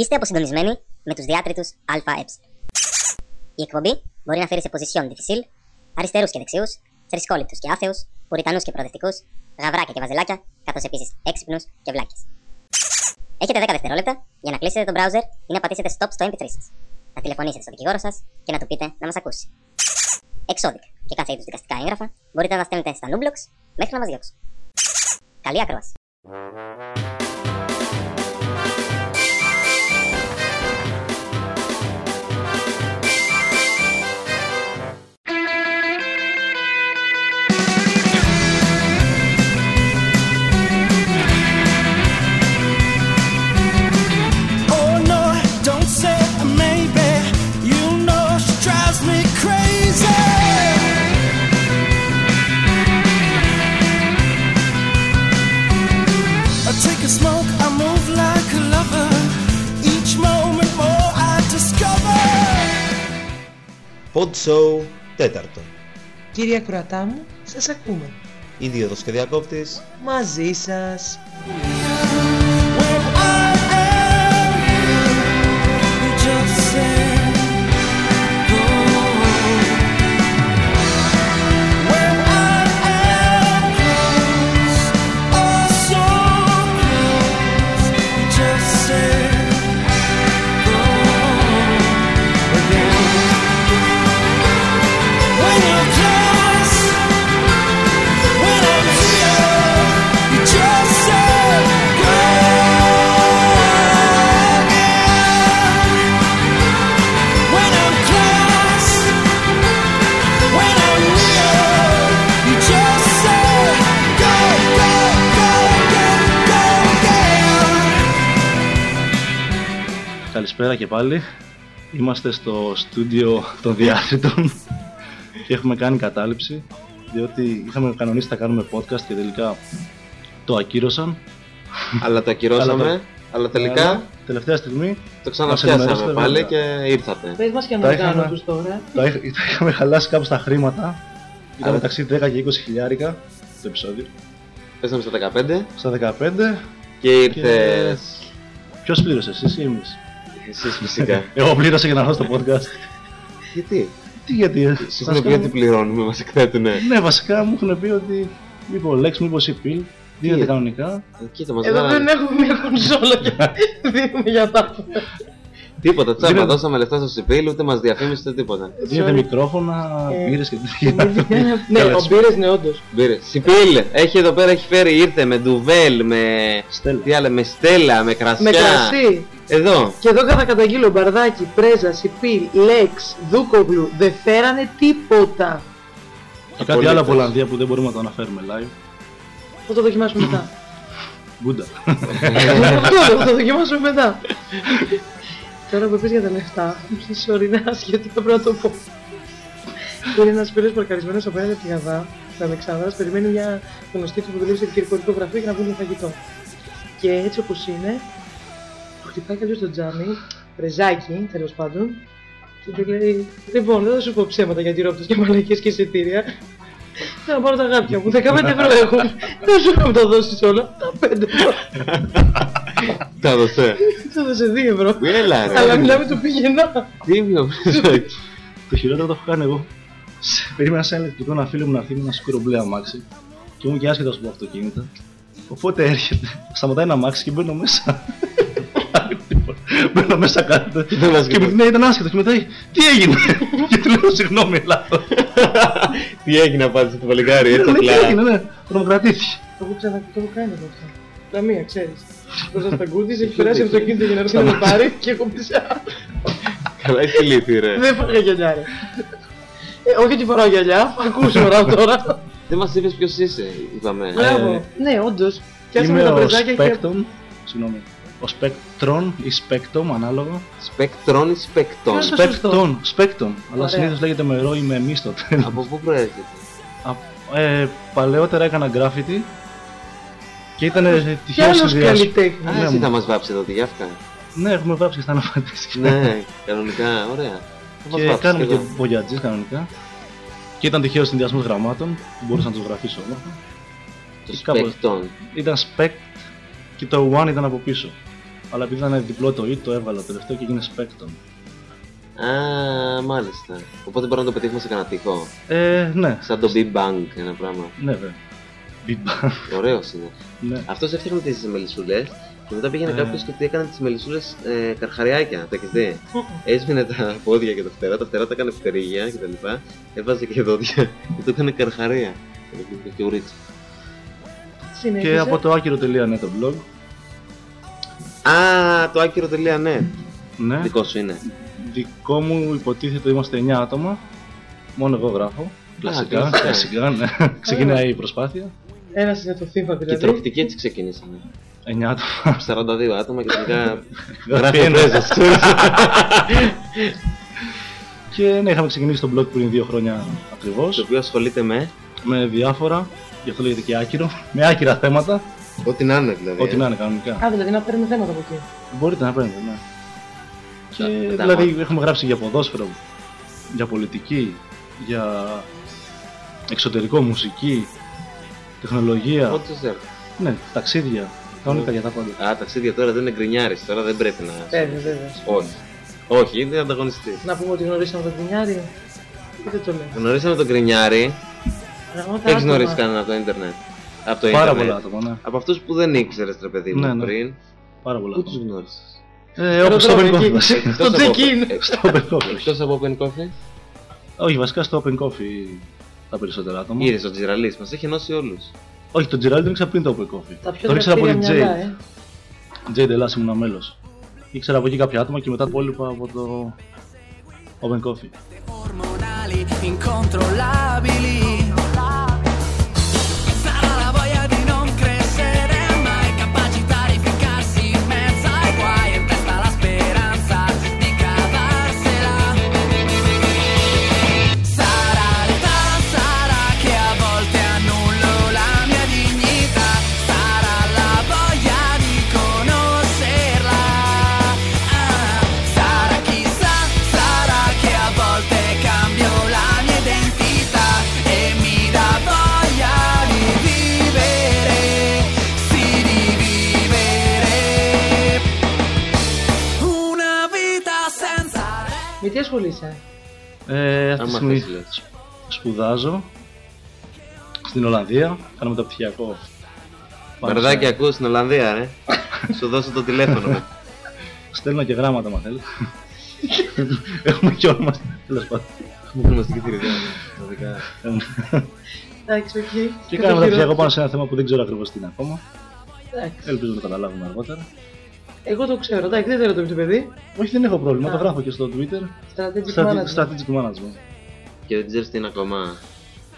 Είστε αποσυντονισμένοι με τους διάτριτου ΑΕ. Η εκπομπή μπορεί να φέρει σε position difficile αριστερούς και δεξιούς, θρησκόληπτους και άθεους, πουριτανούς και προοδευτικούς, γαβράκια και βαζελάκια, καθώς επίσης έξυπνους και βλάκες. Έχετε 10 δευτερόλεπτα για να κλείσετε το browser ή να πατήσετε stop στο MP3 σας. Να τηλεφωνήσετε στον δικηγόρο σας και να του πείτε να μας ακούσει. Εξώδικα και κάθε είδους δικαστικά έγγραφα μπορείτε να τα στέλνετε στα Nublox μέχρι να μας διώξουν. Καλή ακρόαση. Pod Show τέταρτο. Κύριε ακροατά μου, σας ακούμε. Ίδιος και διακόπτης. Μαζί σας. Καλησπέρα και πάλι. Είμαστε στο στούντιο των διάθετων και έχουμε κάνει κατάληψη διότι είχαμε κανονίσει να κάνουμε podcast και τελικά το ακύρωσαν. Αλλά το ακυρώσαμε. Αλλά Αλλά τελικά Αλλά τελευταία στιγμή το μας ξαναπιάσαμε ενημερώσετε, πάλι βέβαια. και ήρθατε. Πες μας και Τα αν είχαμε- κάνω τους τώρα. τα, είχ- τα είχαμε χαλάσει κάπου στα χρήματα. Ήταν Αλλά- μεταξύ 10 και 20 χιλιάρικα το επεισόδιο. Πέσαμε στα 15 Στα 15, και ήρθες. ποιος πλήρωσε, εσύ ή εμείς; Εσείς φυσικά. Εγώ πλήρωσα για να έρθω στο podcast. Γιατί; Τι γιατί, Σου σας έχουν πει κάνω- ότι πληρώνουμε, μας εκθέτουνε. Ναι, βασικά μου έχουν πει ότι μήπω Lex, μήπως η Pil, δίνεται Τι; κανονικά. Κοίτα μας Εδώ δεν βγάλανε. έχουμε μια κονσόλα και δίνουμε για τα Τίποτα, τσάμπα, Δίνεται- δώσαμε λεφτά στο Σιπίλ, ούτε μας διαφήμισε ούτε τίποτα. Δίνεται Sorry. μικρόφωνα, Ε, μπύρες και τέτοια. Ναι, Καλά, ο Μπύρες είναι όντως. Μπήρε. Σιπίλ, έχει εδώ πέρα, έχει φέρει, ήρθε με ντουβέλ, με... Στέλλα. Τι άλλο, με στέλα, με κρασιά. Με κρασί. Εδώ. Και εδώ θα καταγγείλω Μπαρδάκι, Πρέζα, Σιπίλ, Λέξ, Δούκογλου. Δεν φέρανε τίποτα. Και κάτι άλλο από Ολλανδία που δεν μπορούμε να το αναφέρουμε live. Θα το δοκιμάσουμε μετά. Μπούντα. Αυτό θα το δοκιμάσουμε μετά. Τώρα που είπες για τα λεφτά, sorry είναι άσχετο, θα πρέπει να το πω. Είναι ένας φίλος παρκαρισμένος απέναντι από τη Γαδά, στην Αλεξάνδρας, περιμένει μια γνωστή του που δουλεύει σε κυριολεκτικό γραφείο για να βγουν για φαγητό. Και έτσι όπως είναι, του χτυπάει κάποιος στο τζάμι, πρεζάκι τέλος πάντων, και του λέει, λοιπόν, δεν θα σου πω ψέματα για τυρόπιτες και μαλακίες και εισιτήρια. Θέλω να πάρω τα αγάπια μου, 15 ευρώ έχουν. Δεν σου να μου τα δώσεις όλα, τα 5 ευρώ. Τα έδωσε. Θα δώσε 2 ευρώ. Έλα ρε. Αλλά μιλάμε του πηγαινά. Τι βιβλιοπρεσάκι. Το χειρότερο το έχω κάνει εγώ. Σε- Περίμενα σε ένα ηλεκτρικό ένα φίλο μου να έρθει με ένα σκούρο μπλε αμάξι και ήμουν και άσχετο από αυτοκίνητα. Οπότε έρχεται, σταματάει ένα αμάξι και μπαίνω μέσα. Μπαίνω μέσα κάτω Δεν μας και με ναι, ήταν άσχετος και μετά τι έγινε; και του λέω συγγνώμη, λάθος. Τι έγινε απάντησε το παλικάρι, έτσι Ναι, τι απλά. έγινε, ναι, τρομοκρατήθηκε. Το έχω ξανα... το έχω κάνει εγώ αυτό. Λαμία, ξέρεις. Μπροστά στα γκούτις, έχει περάσει από το κίνητο για να έρθει να με πάρει και έχω πει σε Καλά, έχει λύθει ρε. Δεν φάγα γυαλιά ρε. Ε, όχι ότι φοράω γυαλιά, ακούς φοράω τώρα. Δεν μας είπες ποιος είσαι, είπαμε. Μπράβο. Ναι, όντως. Πιάσαμε Είμαι τα ο πρεζάκια και... Spectrum, συγγνώμη, ο Spectron ή Spectrum ανάλογα. Σπεκτρόν ή σπεκτόν. Ποιος το σωστό. Spectron, Spectron, αλλά Ωραία. συνήθως λέγεται με ρο ή με μη στο τέλος. Από πού προέρχεται; Α, ε, παλαιότερα έκανα graffiti και ήταν Κι τυχαίο άλλος συνδυασμό. καλλιτέχνης. Α, Ναι, εσύ μου. θα μας βάψει εδώ τη γιάφκα. Ναι, έχουμε βάψει και στα αναφαντήσεις. Ναι, κανονικά, ωραία. Θα μας Και βάψεις κάνουμε και εδώ. μπογιατζής κανονικά. Και ήταν τυχαίο συνδυασμός γραμμάτων που μπορούσα να τους γραφήσω όμορφα. Το κάπως- σπεκτόν. Ήταν spec και το one ήταν από πίσω. Αλλά επειδή ήταν διπλό το E, το έβαλα τελευταίο και έγινε Spectrum. Α, μάλιστα. Οπότε μπορούμε να το πετύχουμε σε κανένα τοίχο. Ε, ναι. Σαν το Big Bang ένα πράγμα. Ναι, βέβαια. Big Bang. Ωραίος είναι. ναι. Αυτός έφτιαχνε τις μελισσούλες και μετά πήγαινε Ε. κάποιος και τι έκανε τις μελισσούλες ε, καρχαριάκια. Το έχει δει. Έσβηνε τα πόδια και τα φτερά, τα φτερά τα έκανε φτερίγια κτλ. Έβαζε και δόντια και το έκανε καρχαρία. Και- Και ουρίτσι. Συνέχισε. Και από το άκυρο.net το blog. Α, το άκυρο.net. Ναι. Δικό σου είναι. Δικό μου υποτίθεται είμαστε 9 άτομα. Μόνο εγώ γράφω. Κλασικά, κλασικά. κλασικά, ναι. Ξεκινάει η προσπάθεια. Ένας είναι το FIFA Και οι δηλαδή. τροπτικοί έτσι ξεκινήσανε. 9 άτομα. 42 άτομα και τελικά Γράφει γράφει ο ένας. πρέζας, ξέρεις. Και ναι, είχαμε ξεκινήσει το blog πριν δύο χρόνια ακριβώς. Το οποίο ασχολείται με; Με διάφορα, γι' αυτό λέγεται και άκυρο. Με άκυρα θέματα. ό,τι να είναι δηλαδή. Ό,τι να είναι κανονικά. Α, δηλαδή να παίρνουμε θέματα από εκεί. Μπορείτε να παίρνετε, ναι. Και Τα- τα δηλαδή μάτια. έχουμε γράψει για ποδόσφαιρο, για πολιτική, για εξωτερικό, μουσική, τεχνολογία, Ό,τι σου έρθει. ναι, ταξίδια, κανονικά για τα πάντα. Α, ταξίδια τώρα δεν είναι γκρινιάρης, τώρα δεν πρέπει να. Βέβαια, βέβαια. Όχι. Όχι, είναι ανταγωνιστής. Να πούμε ότι γνωρίσαμε τον Κρινιάρη. Ή δεν το λέμε. Γνωρίσαμε τον Γκρινιάρη. Πραγματικά Δεν έχεις άτομα. γνωρίσει κανένα από το Ίντερνετ; Από το Πάρα Ίντερνετ. πολλά άτομα, ναι. Από αυτούς που δεν ήξερες, ρε παιδί μου Ναι, ναι. πριν. Πάρα πολλά Πού τους άτομα. γνώρισες; Ε, όπως στο Αεροδρόμιο Open εκεί. Coffee βασικά. Στο check-in. Στο Open Coffee. Εκτός από Open Coffee; Όχι, βασικά στο Open Coffee τα περισσότερα άτομα. Είδες ο Τζιραλής, μας έχει ενώσει όλους. Όχι, τον Gerald τον ήξερα πριν το Open Coffee. Τα πιο Τον ήξερα από δραστήρια την μυαλά, Jade. ε. Jade Ελλάς ήμουν μέλος. Ήξερα από εκεί κάποια άτομα και μετά το υπόλοιπα από το Open Coffee. Ασχολείσαι; Ε, αυτή τη Άμα στιγμή θες, λες. σπουδάζω στην Ολλανδία. Κάνω μεταπτυχιακό. Πάνω Μπαρδάκι, σε- ακούς στην Ολλανδία, ρε. Σου δώσω το τηλέφωνο μου. Στέλνω και γράμματα, μα θέλετε. Έχουμε και όνομα. Τέλος πάντων. Μου ονομαστική θηριδιά. Πραγματικά. Εντάξει, οκ. Και κάνω μεταπτυχιακό πάνω σε ένα θέμα που δεν ξέρω ακριβώς τι είναι ακόμα. Εντάξει. Ελπίζω να το καταλάβουμε αργότερα. Εγώ το ξέρω, εντάξει, δεν θέλω το παιδί. Όχι, δεν έχω πρόβλημα. Α. Το γράφω και στο Twitter. Strategic Strate- management. Strategic management. Και δεν ξέρεις τι είναι ακόμα.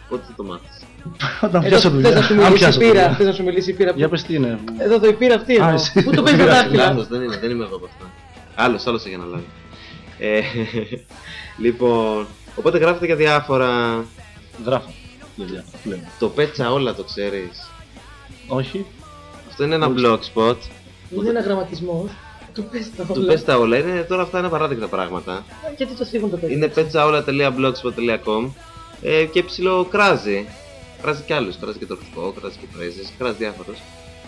Πότε θα το μάθεις. Όταν Εδώ πιάσω θες δουλειά. να σου Αν μιλήσει η πιάσω πύρα, δουλειά. θες να σου μιλήσει η πύρα. Για πες τι είναι. Εδώ το η πύρα αυτή Α, εδώ. εσύ. Πού το παίζει τα Πήρα, δάχτυλα. Λάθος, δεν είναι, δεν είμαι εγώ από αυτά. Άλλος, άλλος έχει αναλάβει. Ε, λοιπόν, οπότε γράφετε για διάφορα. Γράφω. Για διάφορα, πλέον. Το πέτσα όλα το ξέρεις. Όχι. Αυτό είναι ένα blogspot. Είναι ένα γραμματισμό. Του πες τα Του όλα. πες τα όλα. Είναι, τώρα αυτά είναι απαράδεκτα πράγματα. Γιατί το θίγουν το παιδί. Είναι πέτσαόλα.blogspot.com ε, και ψηλό κράζει. Κράζει κι άλλους. Κράζει και το ρουφικό, κράζει και πρέζες, κράζει διάφορους.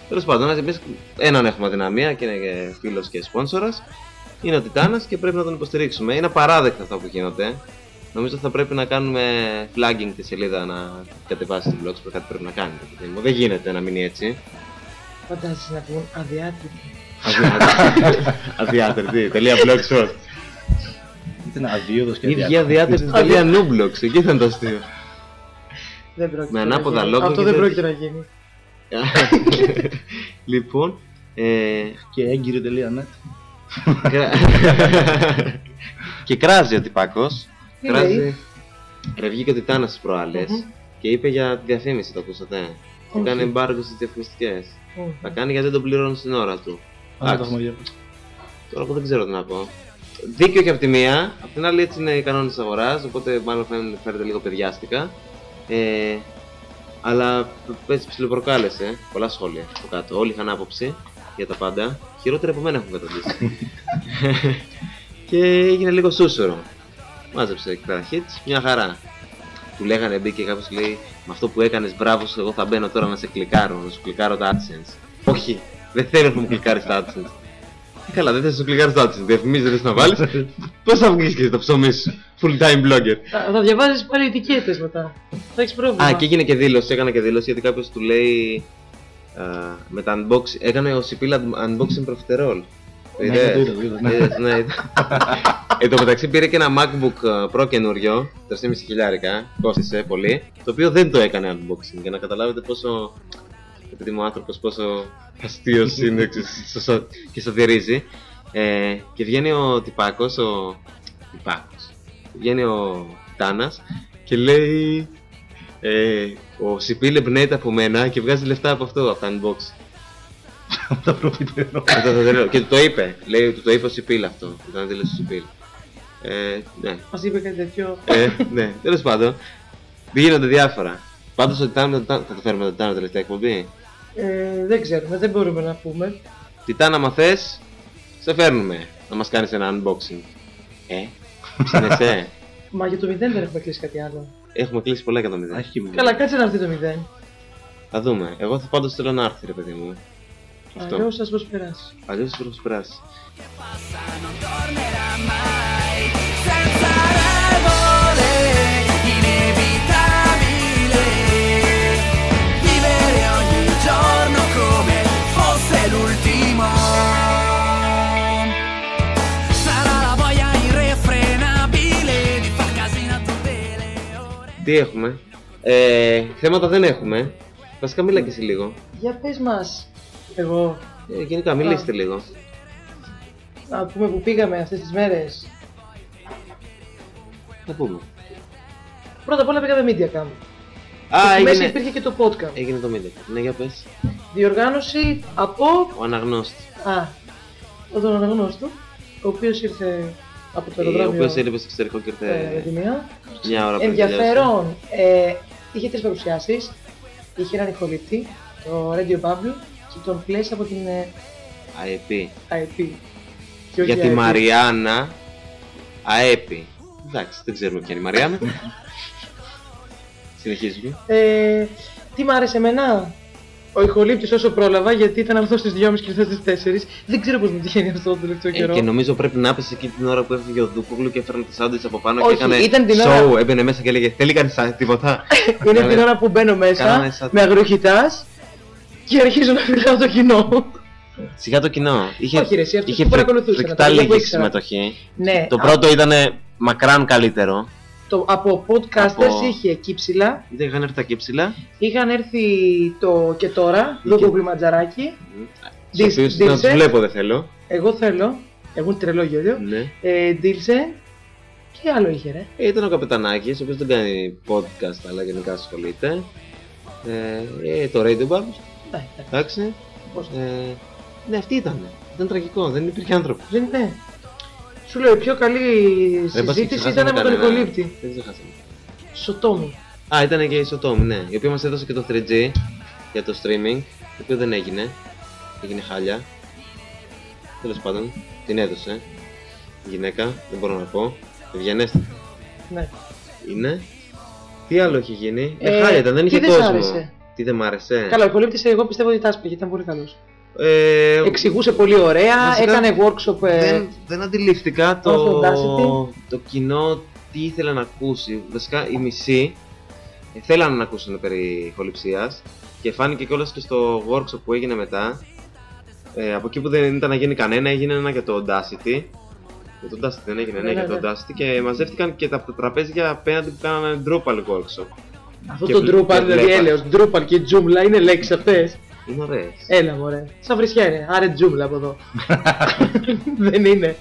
Τέλος πάντων, εμείς έναν έχουμε αδυναμία και είναι και φίλος και σπόνσορας. Είναι ο Τιτάνας και πρέπει να τον υποστηρίξουμε. Είναι απαράδεκτα αυτά που γίνονται. Νομίζω θα πρέπει να κάνουμε flagging τη σελίδα να κατεβάσει την blogspot. Κάτι πρέπει να κάνετε. παιδί μου. Δεν γίνεται να μείνει έτσι. Φαντάζεσαι να πούν αδιάτρητη. Αδιάτερτη. Τελεία blogspot. Ήταν αδίωδος και Ίδια αδιάκοπος. αδιάτερτη τελεία nublogs. Εκεί ήταν το αστείο. Δεν πρόκειται Με να ανάποδα γίνει. λόγια Αυτό και δεν τέτοια. πρόκειται να γίνει. λοιπόν, ε, Και έγκυρο.net. κρα- και κράζει ο τυπάκος. Τι κράζει. λέει; Ρε βγήκε ο Τιτάνας τις προάλλες Μμμ. και είπε για τη διαφήμιση, το ακούσατε. Και Όχι. κάνει εμπάργκο στις διαφημιστικές. Μμμ. Θα κάνει γιατί δεν τον πληρώνουν στην ώρα του. Αν δεν Εντάξει. το έχουμε διαβάσει. Τώρα που δεν ξέρω τι να πω. Δίκιο και από τη μία, απ' την άλλη έτσι είναι οι κανόνες της αγοράς, οπότε μάλλον φαίνεται, φαίνεται λίγο παιδιάστικα. Ε, αλλά έτσι ψιλοπροκάλεσε πολλά σχόλια από κάτω. Όλοι είχαν άποψη για τα πάντα. Χειρότερα από μένα έχουν καταντήσει. και έγινε λίγο σούσορο. Μάζεψε εκεί πέρα hits, μια χαρά. Του λέγανε μπήκε κάποιο λέει Με αυτό που έκανες, μπράβο σου, εγώ θα μπαίνω τώρα να σε κλικάρω, να σου κλικάρω τα AdSense. Όχι, δεν θέλω να μου κλικάρεις τα AdSense. Καλά, δεν θες να σου κλικάρεις το άτομο. Διαφημίσεις δεν θες να βάλεις. Πώς θα βγεις και το ψωμί σου. Full time blogger; Θα, θα διαβάζεις πάλι ετικέτες μετά. Θα έχεις πρόβλημα. Α, και έγινε και δήλωση, έκανα και δήλωση γιατί κάποιος του λέει α, με τα unboxing, έκανε ο Σιπίλα unboxing προφιτερόλ. Ναι, είδα, το είδα, το είδα, ναι. Είδες, ναι. είδα. Εν τω μεταξύ πήρε και ένα MacBook α, Pro καινούριο, 3,5 χιλιάρικα, κόστησε πολύ, το οποίο δεν το έκανε unboxing, για να καταλάβετε πόσο, επειδή είμαι ο άνθρωπος, πόσο αστείος είναι ξέρεις, σω- και σατυρίζει. Ε, και βγαίνει ο τυπάκος, ο τυπάκος, βγαίνει ο Τάνας και λέει ε, ο Σιπίλ εμπνέεται από μένα και βγάζει λεφτά από αυτό, από τα unboxing. Τα προφιτερόλ. Αυτό το θέλω. και του το είπε. Λέει, του το είπε ο Σιπίλ αυτό. Ήταν δήλωση του Σιπίλ. Ε, ναι. Μας είπε κάτι τέτοιο. Ε, ναι, τέλος πάντων. Γίνονται διάφορα. Πάντως ότι Τάνο θα το φέρουμε τον Τάνο τελευταία εκπομπή. Ε, δεν ξέρουμε, δεν μπορούμε να πούμε. Τιτάνα, άμα θες, σε φέρνουμε να μας κάνεις ένα unboxing. Ε, ψήνεσαι. Μα για το 0 δεν έχουμε κλείσει κάτι άλλο. Έχουμε κλείσει πολλά για το μηδέν. Έχει μείνει. Καλά, κάτσε να έρθει το 0. Θα δούμε. Εγώ θα πάντως θέλω να έρθει, ρε παιδί μου. Αλλιώς Αλλιώς θα σας προσπεράσει. Αλλιώς. Τι έχουμε; ε, Θέματα δεν έχουμε. Βασικά μίλα και εσύ λίγο. Για πες μας, εγώ, Ε, γενικά μιλήστε λίγο. να πούμε που πήγαμε αυτές τις μέρες. Θα πούμε. Πρώτα απ' όλα πήγαμε Media Camp. Α, Στη μέση έγινε, υπήρχε και το podcast. έγινε το μήνυμα. Ναι, για πες. Διοργάνωση από Ο αναγνώστης. Α, ο τον αναγνώστου, ο οποίος ήρθε από το Ο αεροδρόμιο οποίος έλειπε στο εξωτερικό και ε, ήρθε Δημία. μια ώρα πριν. Ενδιαφέρον, ε, είχε τρεις παρουσιάσεις. Είχε έναν ηχολήπτη, το Radio Bubble, και τον πλες από την ε, ΑΕΠ. IP. Και όχι Για τη IP. Μαριάννα ΑΕΠ. Εντάξει, δεν ξέρουμε ποια είναι η Μαριάννα. Συνεχίζουμε. Ε, τι μ' άρεσε εμένα, ο ηχολήπτης όσο πρόλαβα, γιατί ήταν να έρθω στις 2.30 και ήρθα στις 4. Δεν ξέρω πώς μου τυχαίνει αυτό το τελευταίο Ε, καιρό. και νομίζω πρέπει να πες εκεί την ώρα που έφυγε ο Δούκογλου και έφερε τη σάντουιτς από πάνω Όχι, και έκανε ήταν την show, ώρα- έμπαινε μέσα και έλεγε θέλει κανείς α- τίποτα. Είναι Κάνε- την ώρα που μπαίνω κάνανε μέσα, σαν- με αγροχητάς και αρχίζω να μιλάω το κοινό. Σιγά το κοινό. Είχε, Όχι, ρε, εσύ, αυτούς είχε που φρικ- παρακολουθούσαν, φρικτά τα παιδιά που λίγη ήξερα. συμμετοχή. ναι, Το α- πρώτο ήταν μακράν καλύτερο. το, από podcasters Από- είχε κύψιλα, Δεν είχαν έρθει τα κύψιλα. είχαν έρθει το και τώρα, Είχε. Δούκο Γκλιματζαράκι. Στους Δις- οποίους να τους Δίλσε. βλέπω δεν θέλω. Εγώ θέλω, εγώ είναι τρελό γέλιο. Ναι. Ε, Ντίλσε και άλλο είχε ρε; Ε, Ήταν ο Καπετανάκης, ο οποίος δεν κάνει podcast, αλλά γενικά ασχολείται. Ε, ε, το Radio Bubble, Ναι, ναι, εντάξει. πώς. Ε, ναι, αυτή ήταν. Ήταν τραγικό, δεν υπήρχε άνθρωπος. Δεν είναι. Σου λέω, η πιο καλή Δεν πας και συζήτηση ξεχάσαμε ήταν με τον κανένα. ηχολήπτη. Δεν ξεχάσαμε. Σωτόμι. Α, ήταν και η Σωτόμ, ναι. Η οποία μας έδωσε και το 3G για το streaming, το οποίο δεν έγινε. Έγινε χάλια. Τέλος πάντων, την έδωσε. Η γυναίκα, δεν μπορώ να πω. Ευγενέστατη. Ναι. Είναι. Τι άλλο έχει γίνει; Ε, Ε, χάλια ήταν, δεν τι είχε δεν σ' κόσμο. άρεσε; Τι δεν μ' άρεσε; Καλά, ο ηχολήπτης εγώ πιστεύω ότι τα άσπαγε, ήταν πολύ καλός. Ε, Εξηγούσε πολύ ωραία, Βασικά, έκανε workshop. ε, δεν, δεν αντιλήφθηκα το το, Audacity. το κοινό τι ήθελε να ακούσει. Βασικά οι μισοί ε, θέλανε να ακούσουν περί ηχοληψίας και φάνηκε κιόλας και στο workshop που έγινε μετά. Ε, από εκεί που δεν ήταν να γίνει κανένα, έγινε ένα για το Audacity. Για το Audacity δεν έγινε, ναι, Ναι, για ναι, το ναι. Audacity και μαζεύτηκαν και τα τραπέζια απέναντι που κάνανε Drupal workshop. Αυτό και το βλέ- Drupal, και δηλαδή βλέπα. έλεος, Drupal και Joomla είναι λέξεις αυτές. Είναι ωραίες. Έλα μωρέ, σαν βρισιά είναι, άρε Joomla από εδώ. δεν είναι.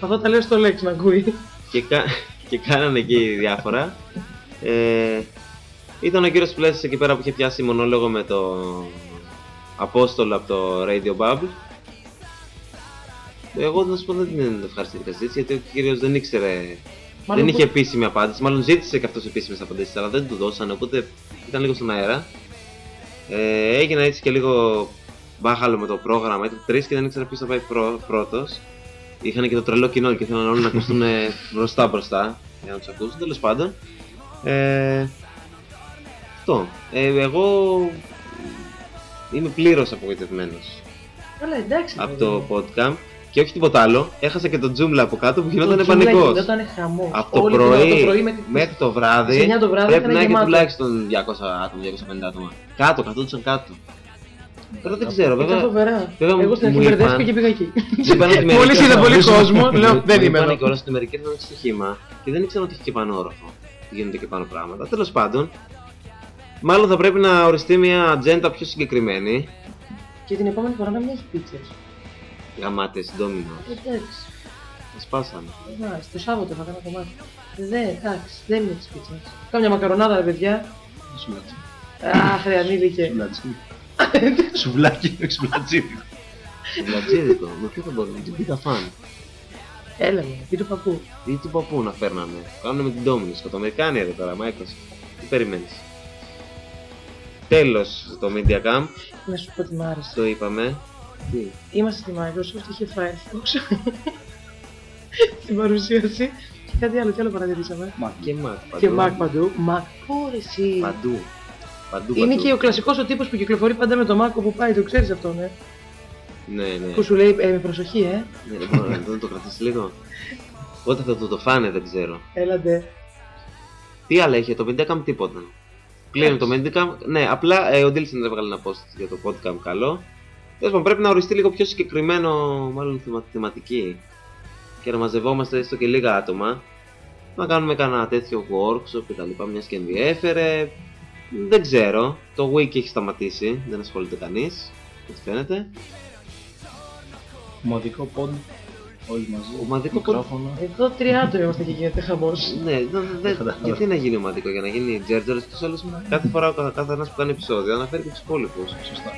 Αυτό τα λέω στο λέξη να ακούει. και, κα... και κάνανε εκεί διάφορα. Ε, ήταν ο κύριος Πλέσης εκεί πέρα που είχε πιάσει μονόλογο με το Απόστολο από το Radio Bubble. Εγώ να σου πω δεν την ευχαριστήθηκα συζήτηση γιατί ο κύριος δεν ήξερε, Μάλλον δεν που- είχε επίσημη απάντηση. Μάλλον ζήτησε και αυτός επίσημες απαντήσεις αλλά δεν του δώσανε οπότε ήταν λίγο στον αέρα. Ε, έγινε έτσι και λίγο μπάχαλο με το πρόγραμμα. Ήταν τρεις και δεν ήξερα ποιος θα πάει πρω, πρώτος. Είχαν και το τρελό κοινό και ήθελαν όλοι να ακουστούν μπροστά μπροστά για να τους ακούσουν. Τέλος πάντων. Ε, αυτό. Ε, εγώ είμαι πλήρως απογοητευμένος Καλά, εντάξει. από παιδί το μου. podcast. Και όχι τίποτα άλλο, έχασα και τον Τζούμλα από κάτω που γινόταν Το Τζούμλα πανικός. Γινόταν χαμός. Από το πρωί, μέχρι το βράδυ, Σε 9 το βράδυ πρέπει ήταν να έχει γεμάτο. τουλάχιστον 200 άτομα, 250 άτομα. Κάτω, καθόντουσαν κάτω. Τώρα δεν ξέρω, Ήταν βέβαια. φοβερά. βέβαια Εγώ στην μου αρχή είπαν- μπερδεύτηκα και πήγα εκεί. Μου είπαν ότι Μόλις μερικές- είδα πολύ μου- κόσμο, λέω μου- δεν μου είμαι είπαν εδώ. κιόλας ότι μερικές ήταν στο χήμα και δεν ήξερα ότι έχει και πάνω όροφο. Γίνονται και πάνω πράγματα. Τέλος πάντων, μάλλον θα πρέπει να οριστεί μια ατζέντα πιο συγκεκριμένη. Και την επόμενη φορά να μην έχεις πίτσες. Γαμάτες, ντόμινο. Εντάξει. Τα σπάσαμε. Εντάξει, το Σάββατο θα κάνω κομμάτι. Δεν, εντάξει, δεν είναι τις πίτσες. Κάμια μακαρονάδα, ρε παιδιά. Σουβλάτσι. Αχ, ρε ανήλικε. Σουβλάτσι. Σουβλάκι, όχι σουβλατσίδικο. Βλατζίδικο, με ποιο θα μπορούμε, την πίτα φαν. Έλα με, πει του παππού. Ή του παππού να φέρναμε. Κάνουμε με την Ντόμινο. Σκοτωμερικάνια ρε τώρα, Microsoft. Τι περιμένεις. Τέλος το Media Camp, Να σου πω τι μ' άρεσε. το είπαμε. Τι, Είμαστε στη Microsoft, είχε Firefox. Στην παρουσίαση. Και κάτι άλλο, τι άλλο παρατηρήσαμε; και Mac παντού. Και Mac παντού. Mac, πω ρε εσύ. Παντού. Παντού, Είναι παντού. και ο κλασικός ο τύπος που κυκλοφορεί πάντα με το Mac όπου πάει, το ξέρεις αυτό, ναι. Ναι, ναι. Που σου λέει ε, με προσοχή, ε. ναι λοιπόν, να το, το κρατήσεις λίγο. Πότε θα το, το φάνε δεν ξέρω. Έλατε. Τι άλλα είχε, το Mediacam τίποτα. Κλείνει το Mediacam. Ναι, απλά ε, ο Ντίλσον έβγαλε ένα post για το Podcam καλό. Τέλος πάντων, πρέπει να οριστεί λίγο πιο συγκεκριμένο, μάλλον θεμα, θεματική. Και να μαζευόμαστε έστω και λίγα άτομα. Να κάνουμε κανένα τέτοιο workshop και τα λοιπά, μιας και ενδιέφερε. Δεν ξέρω. Το Wiki έχει σταματήσει, δεν ασχολείται κανείς. Έτσι φαίνεται. Ομαδικό πόντ. Όλοι μαζί. Ομαδικό pod. Μικρόφωνο. Εδώ τρία άτομα είμαστε και γίνεται χαμός. Ναι, δε- δε- γιατί να γίνει ομαδικό, για να γίνει τζέρτζερ του άλλου. Κάθε φορά ο καθ- κάθε ένα που κάνει επεισόδιο αναφέρει και τους υπόλοιπους. Σωστά.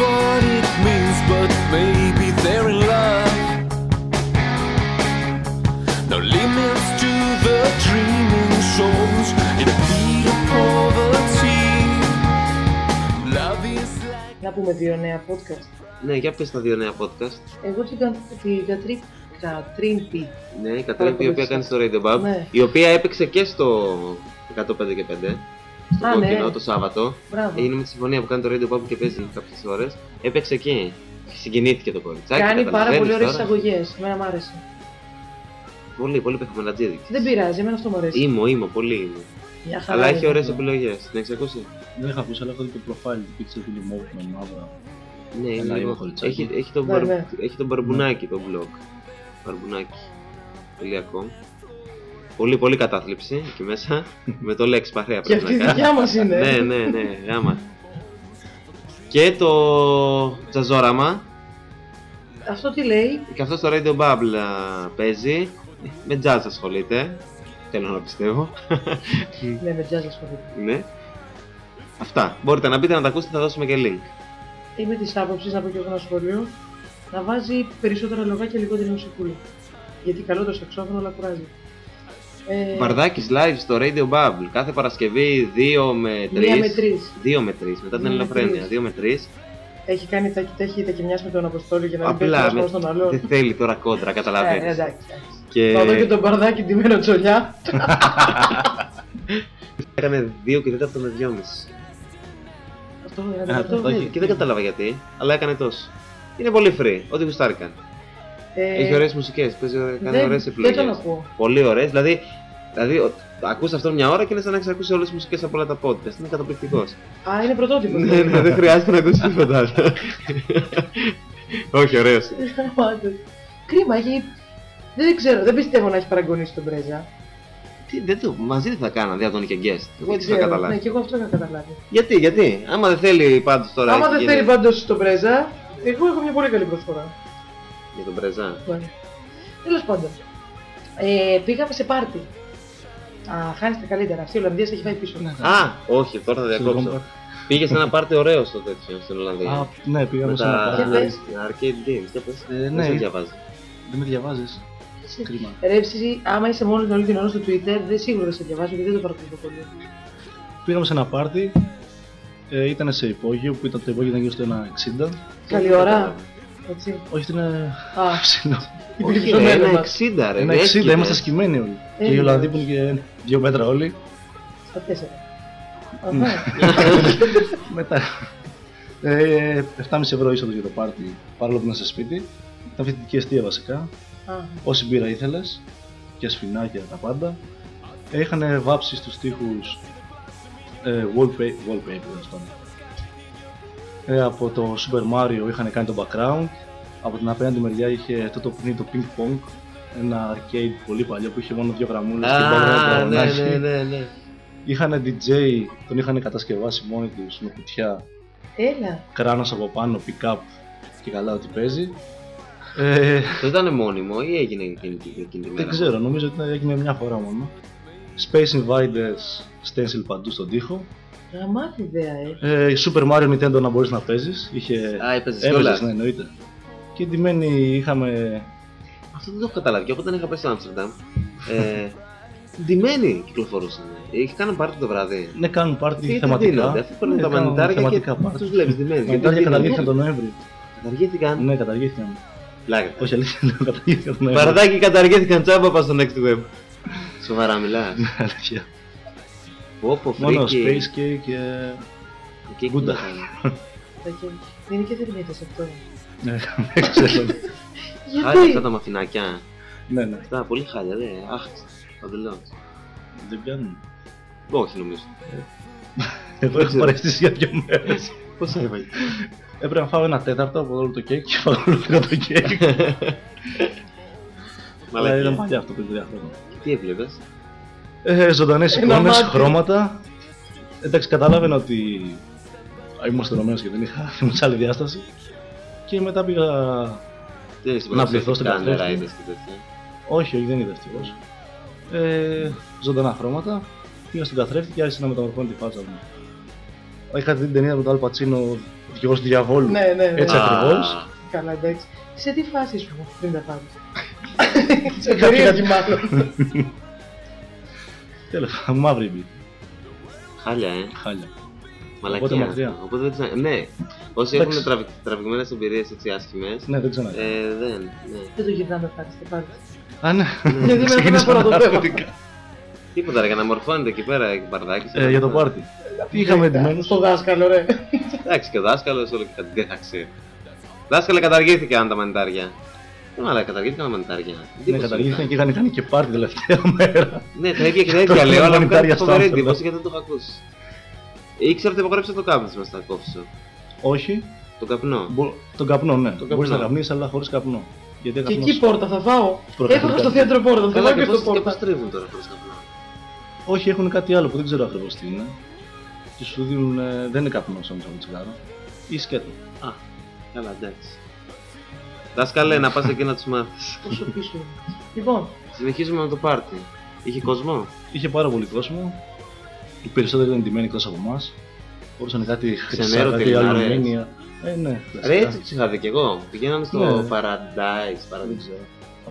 What it means, but maybe they're in love. No limits to the dreaming souls in a beat of poverty. Love is like. Να πούμε δύο νέα podcast. Ναι, για πες τα δύο νέα podcast. Εγώ την, κα- την Κατρί... Κατρίνπη. Ναι, η Κατρίνη η οποία κάνει στο Radio Bub, Ναι. η οποία έπαιξε και στο 105 και 5. Στο Α, κόκκινο ναι. το Σάββατο. Μπράβο. Έγινε με τη συμφωνία που κάνει το Radio Bub και παίζει κάποιες ώρες. Έπαιξε εκεί. Συγκινήθηκε το κοριτσάκι. Κάνει πάρα καταλαβαίνεις πολύ ωραίες τώρα. εισαγωγές. Εμένα μου άρεσε. Πολύ, πολύ πεχαμενατζίδικη. Δεν πειράζει, εμένα αυτό μου αρέσει. Ήμο, ήμο, πολύ ήμο. Μια χαρά Αλλά έχει είναι. ωραίες επιλογές. Την έχεις ακούσει. Δεν είχα ακούσει, αλλά έχω δει το profile του picture του Limov με μαύρα. Ναι, Ένα είναι ήμο λίγο. κοριτσάκι. Έχει, έχει, τον Ναι, μπαρ... ναι. έχει τον μπαρμπουνάκι το blog. Μπαρμπουνάκι. Τελεία.com. Πολύ, πολύ κατάθλιψη εκεί μέσα. με το Lex παρέα Και πρέπει αυτή η να κάνει. δικιά μας είναι. ναι, ναι, ναι, γάμα. Και το τζαζόραμα. Αυτό τι λέει; Και αυτό στο Radio Bubble α, παίζει. Με jazz ασχολείται. Θέλω να πιστεύω. Ναι, με jazz ασχολείται. ναι. Αυτά. Μπορείτε να μπείτε να τα ακούσετε, θα δώσουμε και link. Είμαι της άποψης, να πω και εγώ ένα σχόλιο, να βάζει περισσότερα λογά και λιγότερη μουσικούλα. Γιατί καλό το σαξόφωνο, αλλά κουράζει. Ε, Βαρδάκη live στο Radio Bubble. Κάθε Παρασκευή 2 με 3. Μία με τρεις. 2 με 3. Μετά την Μία με Ελληνοφρένεια. τρεις. 2 με 3. Έχει κάνει τα, τα έχει τακιμιάσει με τον Αποστόλη για να μην Απλά πέφτει με... με... στον άλλο. δεν θέλει τώρα κόντρα, Ε, καταλαβαίνει. εντάξει. εντάξει. και Θα δω και τον μπαρδάκι ντυμένο τσολιά. έκανε 2 και 4 με 2,5. Αυτό Α, είναι αυτό. το έχει. Και δεν κατάλαβα γιατί, αλλά έκανε τόσο. Είναι πολύ free, ό,τι γουστάρει κάνει. Ε, Έχει ωραίες μουσικές, παίζει ωραία- κάνει δεν- ωραίες δεν επιλογές. τον ακούω. Πολύ ωραίες, δηλαδή. Δηλαδή, ο- ακούς αυτό μια ώρα και είναι σαν να έχεις ακούσει όλες τις μουσικές από όλα τα podcast. Είναι καταπληκτικός. Α, είναι πρωτότυπος. ναι, ναι, δεν χρειάζεται να ακούσεις τίποτα άλλο. Όχι, ωραίος. Πάντως. Κρίμα, έχει. Δεν ξέρω, δεν πιστεύω να έχει παραγωνίσει τον Πρέζα. Τι, δεν το, μαζί δεν θα κάνανε, δεν θα τον είχε guest. Εγώ Δεν έτσι θα ξέρω. καταλάβει. Ναι, και εγώ αυτό είχα καταλάβει. Γιατί, γιατί, άμα δεν θέλει πάντως τώρα. Άμα έχει δεν γίνει- θέλει πάντως τον Πρέζα, εγώ έχω μια πολύ καλή προσφορά. Για τον Πρεζά. Τέλος πάντων. Ε, πήγαμε σε πάρτι. Α, χάνει τα καλύτερα. Αυτή η Ολλανδία σε έχει φάει πίσω. Ναι. Α, όχι, τώρα θα διακόψω. Πήγε σε ένα πάρτι ωραίο στο τέτοιο στην Ολλανδία. Α, ναι, πήγαμε με σε ένα τα Για πάρτι. πες. arcade games. Για πες. Ε, Δεν ναι. σε διαβάζεις. Δεν με διαβάζεις. Κρίμα. Ρεύση, άμα είσαι μόνος την όλη την ώρα στο Twitter, δεν σίγουρα δεν σε διαβάζω γιατί δεν το παρακολουθώ πολύ. Πήγαμε σε ένα πάρτι. Ε, ήταν σε υπόγειο που ήταν το υπόγειο ήταν γύρω στο 1,60. Καλή ώρα. Έτσι. Όχι, αυτή είναι Α, ψηλό. Όχι, υπήρχε ρε, ένα ένα μας. 60 ρε. Ένα δεν 60, έσκυβε. είμαστε σκημένοι όλοι. Ε, Και οι ναι. Ολλανδοί που είναι και δύο μέτρα όλοι. Στα τέσσερα. Ναι. Αχα. Μετά. Ε, 7,5 ευρώ είσοδο για το πάρτι, παρόλο που είναι σε σπίτι. Ήταν φοιτητική αιστεία βασικά. Α, Όση μπύρα ήθελες και σφινάκια τα πάντα. Ε, είχαν βάψει στους τοίχους ε, wallpaper, wallpaper τέλος πάντων. Ε, από το Super Mario είχαν κάνει το background. Από την απέναντι μεριά είχε αυτό το παιχνίδι το ping pong. Ένα arcade πολύ παλιό που είχε μόνο δύο γραμμούλες και μπάλα Α, ένα ναι, τραγωνάκι. ναι, ναι, ναι. Είχαν DJ, τον είχαν κατασκευάσει μόνοι τους με κουτιά έλα. κράνος από πάνω, pick-up και καλά ότι παίζει. Ε, Αυτό ήταν μόνιμο ή έγινε εκείνη, τη- εκείνη τη μέρα; δεν ξέρω, νομίζω ότι έγινε μια φορά μόνο. Space Invaders stencil παντού στον τοίχο. Γαμάτη ιδέα, ε. Ε, Super Mario Nintendo να μπορείς να παίζεις. Είχε... Α, έπαιζες Έπαιζες, κιόλας. ναι, εννοείται. Και εντυμένοι είχαμε... Αυτό δεν το έχω καταλάβει. Και όταν είχα πάει στο Άμστερνταμ, ε, ντυμένοι κυκλοφορούσαν. Είχε κάνει πάρτι το βράδυ. Ναι, κάνουν πάρτι Τι θεματικά. δίνονται, Αφού παίρνουν Ναι, τα κάνουν μανιτάρια και θεματικά πάρτι. τους βλέπεις ντυμένοι. Τα Γιατί μανιτάρια δεν καταργήθηκαν δίνονται. τον Νοέμβρη. Καταργήθηκαν; Ναι, καταργήθηκαν. Πλάκα. Όχι αλήθεια, ναι, καταργήθηκαν τον Νοέμβρη. Παραδάκι καταργήθηκαν τσάμπα πας στο Next Web. Σοβαρά μιλάς. Ναι, αλήθεια. Πω πω Μόνος φρίκι. Space Cake και... Και Buddha. Τα χέρια. Είναι και θερμίδες αυτό. Ναι, δεν ξέρω. Χάλια αυτά Γιατί. τα μαθηνάκια. Ναι, ναι. Αυτά πολύ χάλια, δε. Αχ, παντελώ. Δεν κάνουν. Όχι νομίζω. Εγώ έχω παρεστήσει για δύο μέρες. Πώς έβαλε; Έπρεπε να φάω ένα τέταρτο από όλο το κέικ και φάω όλο το κέικ. Αλλά ήταν Μαλακία. παλιά αυτό πριν τρία χρόνια. Τι έβλεπες. Ε, ζωντανές Ένα εικόνες, μάτι. χρώματα. Εντάξει, καταλάβαινα ότι ήμουν αστυνομίας και δεν είχα ήμουν σε άλλη διάσταση. Και μετά πήγα. Τι έχεις Να πληθώ στον κάμερα καθρέφτη. είδες και τέτοια. Όχι, όχι, δεν είδα ευτυχώς. Ε, ζωντανά χρώματα. Πήγα στον καθρέφτη και άρχισα να μεταμορφώνει τη φάτσα μου. Είχα δει την ταινία με τον Αλ Πατσίνο, ο δικηγόρος του διαβόλου. Ναι, ναι, ναι. Έτσι Α, ακριβώς. Καλά, εντάξει. Σε τι φάση σου πριν τα πάρεις. Σε περίεργη μάλλον. Τέλος πάντων, μαύρη μπει. Χάλια, ε. Χάλια. Μαλακία. Οπότε μακριά. Οπότε δεν ξέρω. Ναι. Όσοι Εντάξει. έχουν τραβη... τραβηγμένες εμπειρίες έτσι άσχημες. Ναι, δεν ξανά. Ε, δεν. Ναι. Δεν το γυρνάμε ευχάριστα πάλι. Α, ναι. Γιατί με αυτό Ξεκινήσαμε να πω το θέμα. ναρκωτικά. Τίποτα ρε, για να μορφώνεται εκεί πέρα η μπαρδάκι. Ε, Για το πάρτι. Τι είχαμε εντυμένους. Στο δάσκαλο, ρε. Εντάξει και ο δάσκαλος όλο και κάτι δεν θα ξέρει. Δάσκαλε καταργήθηκαν τα μανιτάρια. Τι μαλάκα, καταργήθηκαν τα μανιτάρια. Ναι, Εντύπωση καταργήθηκαν είχα. και είχαν κάνει και πάρτι τελευταία μέρα. Ναι, τα ίδια και τα Το ίδια λέω, αλλά μου κάνει μανιτάρια στο φοβερή Άμστερνταμ. εντύπωση γιατί δεν το έχω ακούσει. Ήξερα ότι απογράψε το κάπνο μέσα στα κόφσο. Όχι, Το καπνό. μπο- τον καπνό, ναι. καπνό. Μπορείς να καπνίσει, αλλά χωρίς καπνό. Γιατί Και καπνός- εκεί πόρτα θα φάω. Προκαλεί Έχω στο κάτι. θέατρο πόρτα, θα Καλά φάω και και στο πώς και πώς πόρτα. τρίβουν τώρα χωρίς καπνό; Όχι, έχουν κάτι άλλο που δεν ξέρω ακριβώς τι είναι. Και σου δίνουν. ε, δεν είναι καπνό όμω από τσιγάρο. Ή σκέτο. Α, καλά εντάξει. Δάσκαλε, να πας εκεί να τους μάθεις. Πόσο πίσω είναι. Λοιπόν, Συνεχίζουμε με το πάρτι. Είχε κόσμο; Είχε πάρα πολύ κόσμο. Οι περισσότεροι ήταν ντυμένοι εκτός από εμάς. Μπορούσαν κάτι χρυσά, Ξενέρωτη, κάτι λιναρές. αλουμίνια. Ε, ναι, Ρε, κλασικά. έτσι τους είχα δει κι εγώ. Πηγαίναμε στο Ναι. Paradise. Δεν Paradise. ξέρω.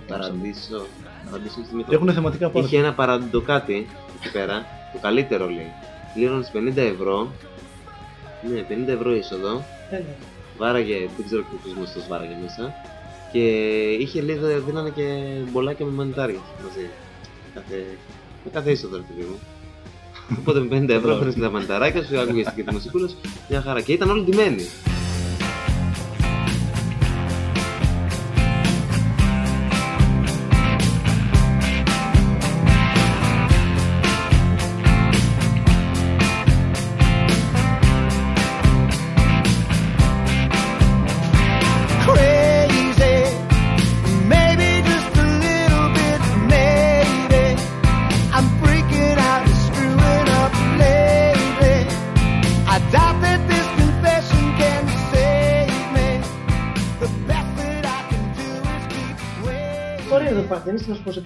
Παραδείσο. Παραδείσο στη Μήτρο. Έχουν θεματικά πάρτι. Είχε ένα παραντο κάτι εκεί πέρα. Το καλύτερο λέει. Πλήρωνες 50 ευρώ. Ναι, 50 ευρώ είσοδο. έλα. Βάραγε, δεν ξέρω ποιος γνωστός βάραγε μέσα. Και είχε λέει, δε- δίνανε και μπολάκια με μανιτάρια μαζί. Κάθε, με κάθε είσοδο, ρε παιδί μου. Οπότε με 50 ευρώ έφερες και τα μανιταράκια σου, άκουγες και τη μουσικούλα σου, μια χαρά. Και ήταν όλοι ντυμένοι.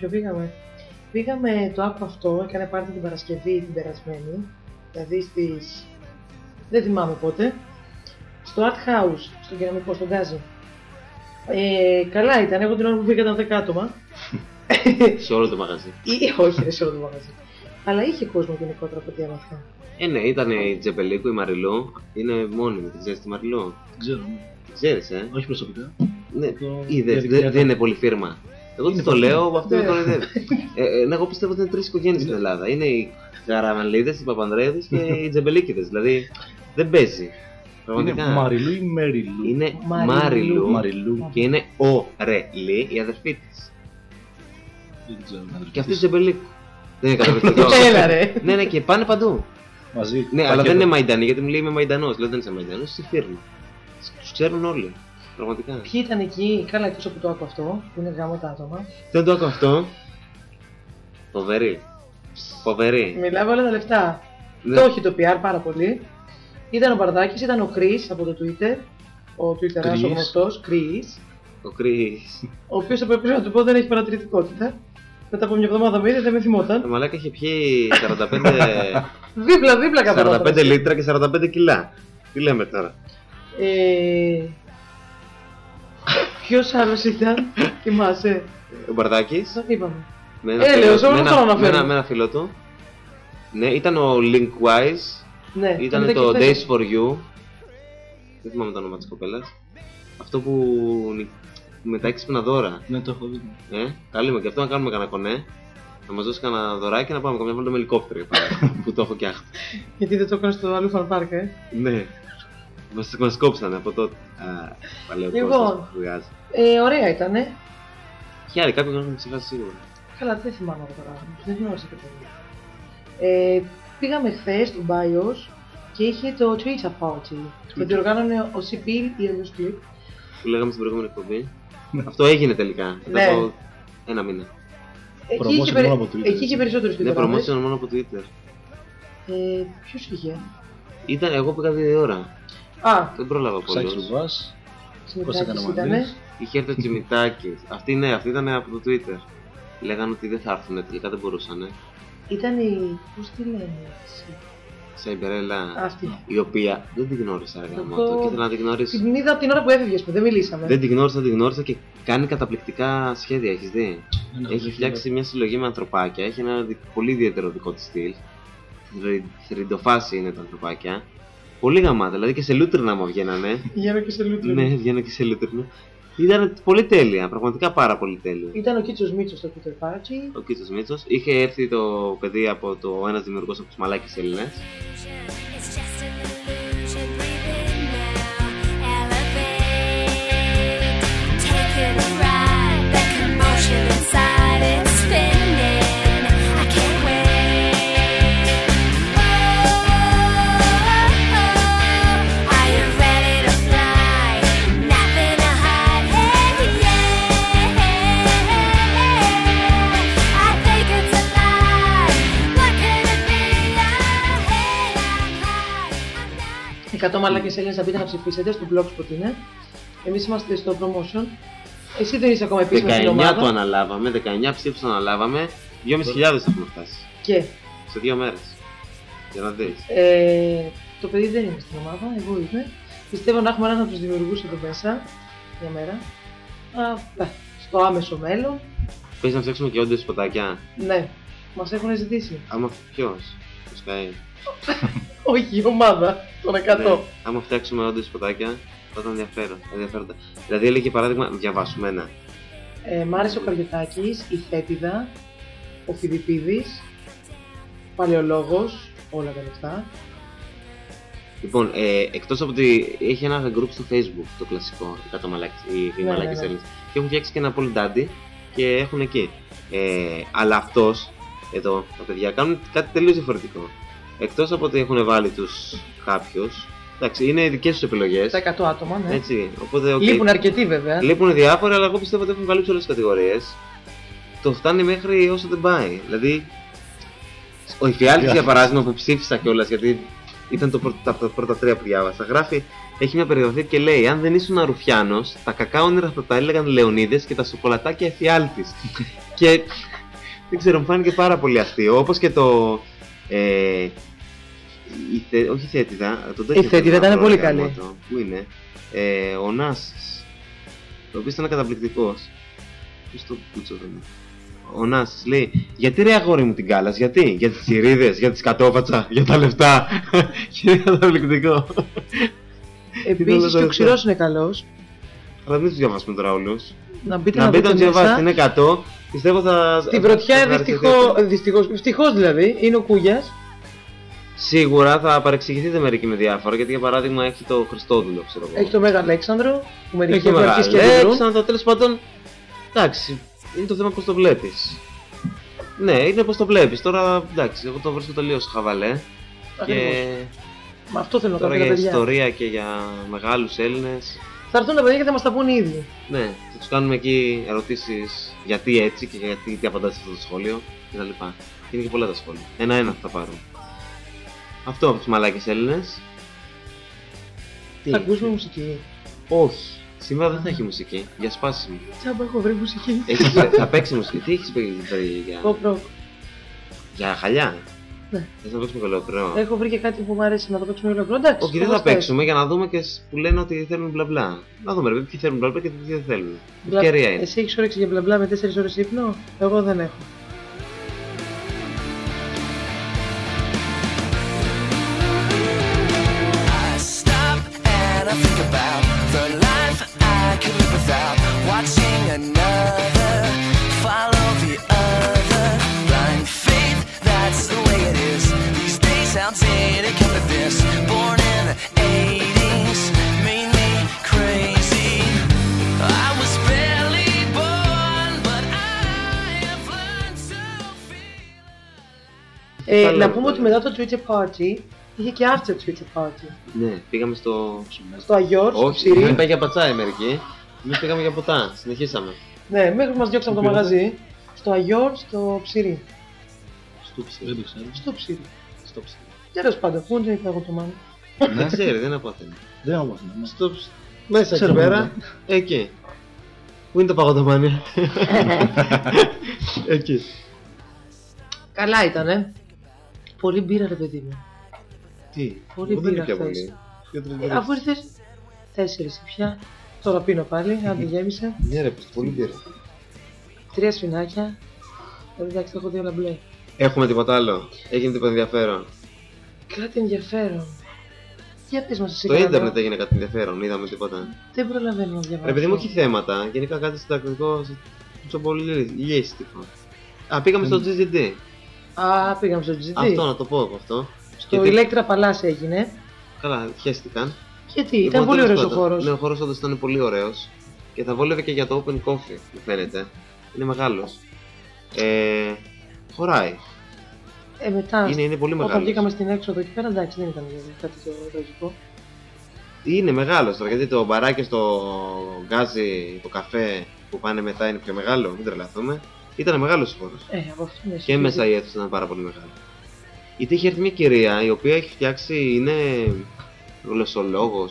Ποιο πήγαμε. Πήγαμε το άκου αυτό, έκανε πάρτι την Παρασκευή την περασμένη, δηλαδή στις... δεν θυμάμαι πότε, στο Art House, στον κεραμικό, στον Γκάζι. Ε, καλά ήταν, εγώ την ώρα που πήγα ήταν 10 άτομα. Σε όλο το μαγαζί. Ή, όχι, ρε, σε όλο το μαγαζί. Αλλά είχε κόσμο γενικότερα από ό,τι έμαθα. Ε, ναι, ήταν η Τζεπελίκου, η Μαριλού. Είναι μόνιμη, την ξέρεις τη Μαριλού. Δεν ξέρω. ναι. Την ξέρεις, ε; Όχι προσωπικά. Ναι, Το είδες, δεν διαδικτυακό. δεν είναι πολύ φίρμα. Εγώ τι Είναι το πολύ. λέω, αυτό με Ναι. κοροϊδεύει. ε, ε, ναι, εγώ πιστεύω ότι είναι τρεις οικογένειες στην Ελλάδα. Είναι οι Καραμαλίδες, οι Παπανδρέδε και οι Τζεμπελίκηδες. Δηλαδή δεν παίζει. Πραγματικά. Είναι Μαριλού ή Μέριλου. Είναι Μαριλού. Μάριλου Μαριλού. και είναι ο Ρελί, η αδερφή της. Δεν ξέρω. να Και αυτή η ρωτήσεις. Τζεμπελίκου. Δεν είναι καταπληκτικό. Έλα ρε. ναι, ναι, και πάνε παντού. Μαζί. Ναι, αλλά πακέτο. δεν είναι Μαϊντανή, γιατί μου λέει είμαι Μαϊντανός. Λέω δεν είσαι Μαϊντανός, είσαι φίρμα. Τους ξέρουν όλοι. Πραγματικά. Ποιοι ήταν εκεί, καλά εκτός από το άκου αυτό, που είναι γάμο τα άτομα. Δεν το άκου αυτό; Φοβερή. Φοβερή. Μιλάμε όλα τα λεφτά. Ναι. Το έχει το PR πάρα πολύ. Ήταν ο Μπαρδάκης, ήταν ο Chris από το Twitter. Ο Twitter ο Chris. γνωστός, Chris. Ο Κρι. Ο οποίος θα πρέπει να του πω δεν έχει παρατηρητικότητα. Μετά από μια εβδομάδα με είδε, δεν με Ο θυμόταν. Μαλάκα είχε πιει 45, Δίπλα, δίπλα καθόλου. 45 λίτρα και 45 κιλά. Τι λέμε τώρα; Ε... Ποιος άλλος ήταν, θυμάσαι; Ο Μπαρδάκης. Δεν είπαμε. Με ένα, Έλεος, φίλο, όλο με, το ένα, με, αναφέρω. ένα, με ένα φίλο του. Ναι, ήταν ο Linkwise. Ναι, Ήταν είδα το και Days χθες. for You. Δεν θυμάμαι το όνομα της κοπέλας. Αυτό που με τα έξυπνα δώρα. Ναι, το έχω δει. Ε, καλούμε και αυτό να κάνουμε κανένα κονέ. Να μας δώσει κανένα δωράκι να πάμε καμιά φορά με ελικόπτερο για παράδειγμα, που το έχω και άχτη. Γιατί δεν το έκανες στο άλλο Fun Park, ε; Ναι. Μας, μας κόψανε από τότε. Α, παλαιό Λοιπόν. Κώστας που βγάζει. ε ωραία ήταν, ε. Και άλλοι, κάποιοι έχουν ξεχάσει σίγουρα. Καλά, δεν θυμάμαι από τώρα. Δεν γνώρισα και πολύ. Ε, πήγαμε χθες στο Bios και είχε το Twitter Party. Το διοργάνωνε ο Σιπίλ ή ο Clip. Που λέγαμε στην προηγούμενη εκπομπή. Αυτό έγινε τελικά. Μετά Ναι. από ένα μήνα. Εκεί Promotion είχε, περι- μόνο από Twitter. εκεί είχε περισσότερους Ναι, Twitter. promotion μόνο από Twitter. Ε, Ποιος είχε; Ήταν, εγώ πήγα δύο ώρα. Α, Δεν πρόλαβα Σάκης πολλούς. Λουβάς. Πώς Σιμιτάκης έκανε ήταν. μαζί. Είχε έρθει ο Τσιμιτάκης. Αυτή ναι, αυτή ήταν από το Twitter. Λέγανε ότι δεν θα έρθουν, τελικά δεν μπορούσαν. Ήταν η. Πώς τη λένε έτσι. Σε Ιμπερέλα, Αυτή. η οποία δεν την γνώρισα, ρε Εγώ- γαμώτο, και ήθελα να την γνωρίσω. Την είδα από την ώρα που έφευγε που δεν μιλήσαμε. Δεν την γνώρισα, δεν την γνώρισα και κάνει καταπληκτικά σχέδια, έχεις δει; Ένα Έχει φίλο. φτιάξει μια συλλογή με ανθρωπάκια, έχει ένα δι- πολύ ιδιαίτερο δικό της στυλ. Θρη- Θρυντοφάση είναι τα ανθρωπάκια. Πολύ γαμάτα, δηλαδή και σε λούτρινα μου βγαίνανε. Πηγαίνω και σε λούτρινο. ναι, βγαίνανε και σε λούτρινα. Ήταν πολύ τέλεια, πραγματικά πάρα πολύ τέλεια. Ήταν ο Κίτσος Μίτσος στο Twitter Party. Ο Κίτσος Μίτσος. Είχε έρθει το παιδί από το ένας δημιουργός από τους Μαλάκες Έλληνες. I hate 100 μαλάκε Έλληνες να μπείτε να ψηφίσετε στο blogspot είναι. Εμείς είμαστε στο promotion. Εσύ δεν είσαι ακόμα επίσημα στην 19 το ομάδα. αναλάβαμε, 19 ψήφους το αναλάβαμε, 2.500 έχουμε φτάσει. Και; Σε δύο μέρες. Για να δεις. ε, το παιδί δεν είναι στην ομάδα, εγώ είμαι. Πιστεύω να έχουμε έναν από τους δημιουργούς εδώ μέσα. Μια μέρα. Α, ε, στο άμεσο μέλλον. Πες να φτιάξουμε και όντως σποτάκια. Ναι, μας έχουν ζητήσει. Άμα ποιος, το Sky. Όχι, η ομάδα των 100. Ναι, άμα φτιάξουμε όντως σποτάκια, θα ήταν ενδιαφέρον, ενδιαφέροντα. Δηλαδή έλεγε παράδειγμα, διαβάσουμε ένα. Ε, μ' άρεσε ο Καριωτάκης, η Θέτιδα, ο Φιδιπίδης, παλαιολόγος, όλα τα λεφτά. Λοιπόν, ε, εκτός από ότι έχει ένα group στο facebook, το κλασικό, οι κάτω μαλάκες, οι, οι Ναι, μαλάκες ναι, ναι. Έλληνες. Και έχουν φτιάξει και ένα Paul Daddy και έχουν εκεί. Ε, αλλά αυτός, εδώ, τα παιδιά, κάνουν κάτι τελείως διαφορετικό. Εκτός από ότι έχουν βάλει τους κάποιους, εντάξει, είναι δικές τους επιλογές. Τα 100 άτομα, ναι. Έτσι, οπότε, οκ. Λείπουν αρκετοί βέβαια. Λείπουν διάφορα, αλλά εγώ πιστεύω ότι έχουν καλύψει όλες τις κατηγορίες. Το φτάνει μέχρι όσο δεν πάει. Δηλαδή, ο Εφιάλτης για παράδειγμα που ψήφισα κιόλας γιατί ήταν το πρώτο, τα, τα πρώτα τρία που διάβασα. Γράφει, έχει μια περιγραφή και λέει: Αν δεν ήσουν ρουφιάνος, τα κακά όνειρα θα τα έλεγαν Λεωνίδες και τα σοκολατάκια Εφιάλτης. και δεν ξέρω, μου φάνηκε πάρα πολύ αστείο. Όπως και το. Ε, η, θε, όχι η Θέτιδα, το τέτοιο Θέτιδα το ήταν μαύρο πολύ γάμο καλή. το. Πού είναι, ε, ο Νάσης, ο οποίος ήταν καταπληκτικός. Ποιος το πούτσο δεν είναι. Ο Νάσης λέει, γιατί ρε αγόρι μου την κάλας, γιατί, για τις τσιρίδες, για τις κατόφατσα, για τα λεφτά. και είναι καταπληκτικό. Επίσης όλα και ο τα Ξηρός είναι καλός. Αλλά μην τους διαβάσουμε τώρα όλους. Να μπείτε Να να, μπείτε να δείτε του διαβάσετε, μέσα. είναι 100. Πιστεύω θα. Στην θα πρωτιά ευχαριστηθείτε. δυστυχώς, δυστυχώς, ευτυχώς δηλαδή, είναι ο Κούγιας. Σίγουρα θα παρεξηγηθείτε μερικοί με διάφορα γιατί για παράδειγμα έχει το Χριστόδουλο, ξέρω εγώ. Έχει το Μέγα Αλέξανδρο, που μερικοί Έχει το έχουν αρχίσει και αντιδρούν. Αλέξανδρο, τέλος πάντων. Εντάξει, είναι το θέμα πώς το βλέπεις. Ναι, είναι πώς το βλέπεις. Τώρα εντάξει, εγώ το βρίσκω τελείως χαβαλέ. Και Ακριβώς. Μα αυτό θέλω να τώρα κάνω για τα παιδιά. ιστορία και για μεγάλους Έλληνες. Θα έρθουν τα παιδιά και θα μας τα πούν οι ίδιοι. Ναι, θα τους κάνουμε εκεί ερωτήσεις γιατί έτσι και γιατί τι απαντάτε σε αυτό το σχόλιο κτλ. Είναι και πολλά τα σχόλια. Ένα-ένα θα τα πάρουν. Αυτό από του μαλάκες Έλληνες. Θα ακούσουμε μουσική. Όχι. Σήμερα δεν θα έχει μουσική. Για σπάσιμο. Τσάμπα έχω βρει μουσική. Έχεις, θα παίξει μουσική. Τι έχεις βρει για, Pop rock. για χαλιά; Ναι. Θες να παίξουμε ολόκληρο. Έχω βρει και κάτι που μου αρέσει να το παίξουμε όλο Εντάξει. Όχι, δεν όπως θα θες. παίξουμε για να δούμε και σ- που λένε ότι θέλουν μπλα μπλα. Να δούμε ρε, ποιοι θέλουν μπλα μπλα και ποιοι δεν θέλουν. Μπλα- Ευκαιρία είναι. Εσύ έχεις όρεξη για μπλα μπλα με 4 ώρες ύπνο; Εγώ δεν έχω. Ε, Καλό να αυτό. πούμε ότι μετά το Twitter Party είχε και after Twitter Party. Ναι, πήγαμε στο. Στο Αγιόρ, στο Όχι, είχαμε Ψηρή. πάει για πατσάι μερικοί. Εμείς πήγαμε για ποτά. Συνεχίσαμε. Ναι, μέχρι που μας διώξαν από το μαγαζί. Στο Αγιόρ, στο Ψηρή. Στο Δεν το ξέρω. Στο Ψηρή. Στο ψ- Τέλος πάντων, πού είναι το μάνα. Δεν ξέρει, δεν από Αθήνα. Δεν έμαθα. ναι. Στο ψ- Μέσα εκεί Ξέρω πέρα. Εκεί. Πού είναι το παγωτομάνια. Εκεί. Καλά ήτανε. Πολύ μπύρα ρε παιδί μου. Τι, Πολύ εγώ δεν μπύρα είναι πια χθες. πολύ. Δύο τρεις Ε, μέρες. αφού ήρθες τέσσερις πια. Τώρα πίνω πάλι, αν τη γέμισε. Ναι ρε, πως πολύ πήρα. Τρία σφινάκια. Ε, εντάξει, έχω δύο λαμπλέ. Έχουμε τίποτα άλλο; Έγινε τίποτα ενδιαφέρον; Κάτι ενδιαφέρον. Για πες μας εσύ Στο κανένα. ίντερνετ έγινε κάτι ενδιαφέρον, είδαμε τίποτα. Δεν προλαβαίνω να διαβάσω. Ρε παιδί μου, έχει θέματα. Γενικά κάτι συντακτικό. Στο πολύ λύστικο. Α, πήγαμε στο GGD. Α, πήγαμε στο GT. Αυτό να το πω από αυτό. Στο Γιατί- Electra Palace έγινε. Καλά, χαίστηκαν. Γιατί ήταν Λοιπόν, πολύ τέλος ωραίος ο πάντων, χώρος. Ναι, ο χώρος όντως ήταν πολύ ωραίος. Και θα βόλευε και για το open coffee, μου φαίνεται. Είναι μεγάλος. Ε, χωράει. Ε, μετά, Είναι, είναι πολύ όταν μεγάλος. βγήκαμε στην έξοδο εκεί πέρα, εντάξει, δεν ήταν κάτι το λογικό. Είναι μεγάλος τώρα γιατί το μπαράκι στο γκάζι, το καφέ που πάνε μετά είναι πιο μεγάλο. Μην τρελαθούμε. Ήταν μεγάλος ο χώρο. Ε, από αυτό είναι Και μέσα η αίθουσα ήταν πάρα πολύ μεγάλη. Γιατί είχε έρθει μια κυρία η οποία έχει φτιάξει, είναι γλωσσολόγο,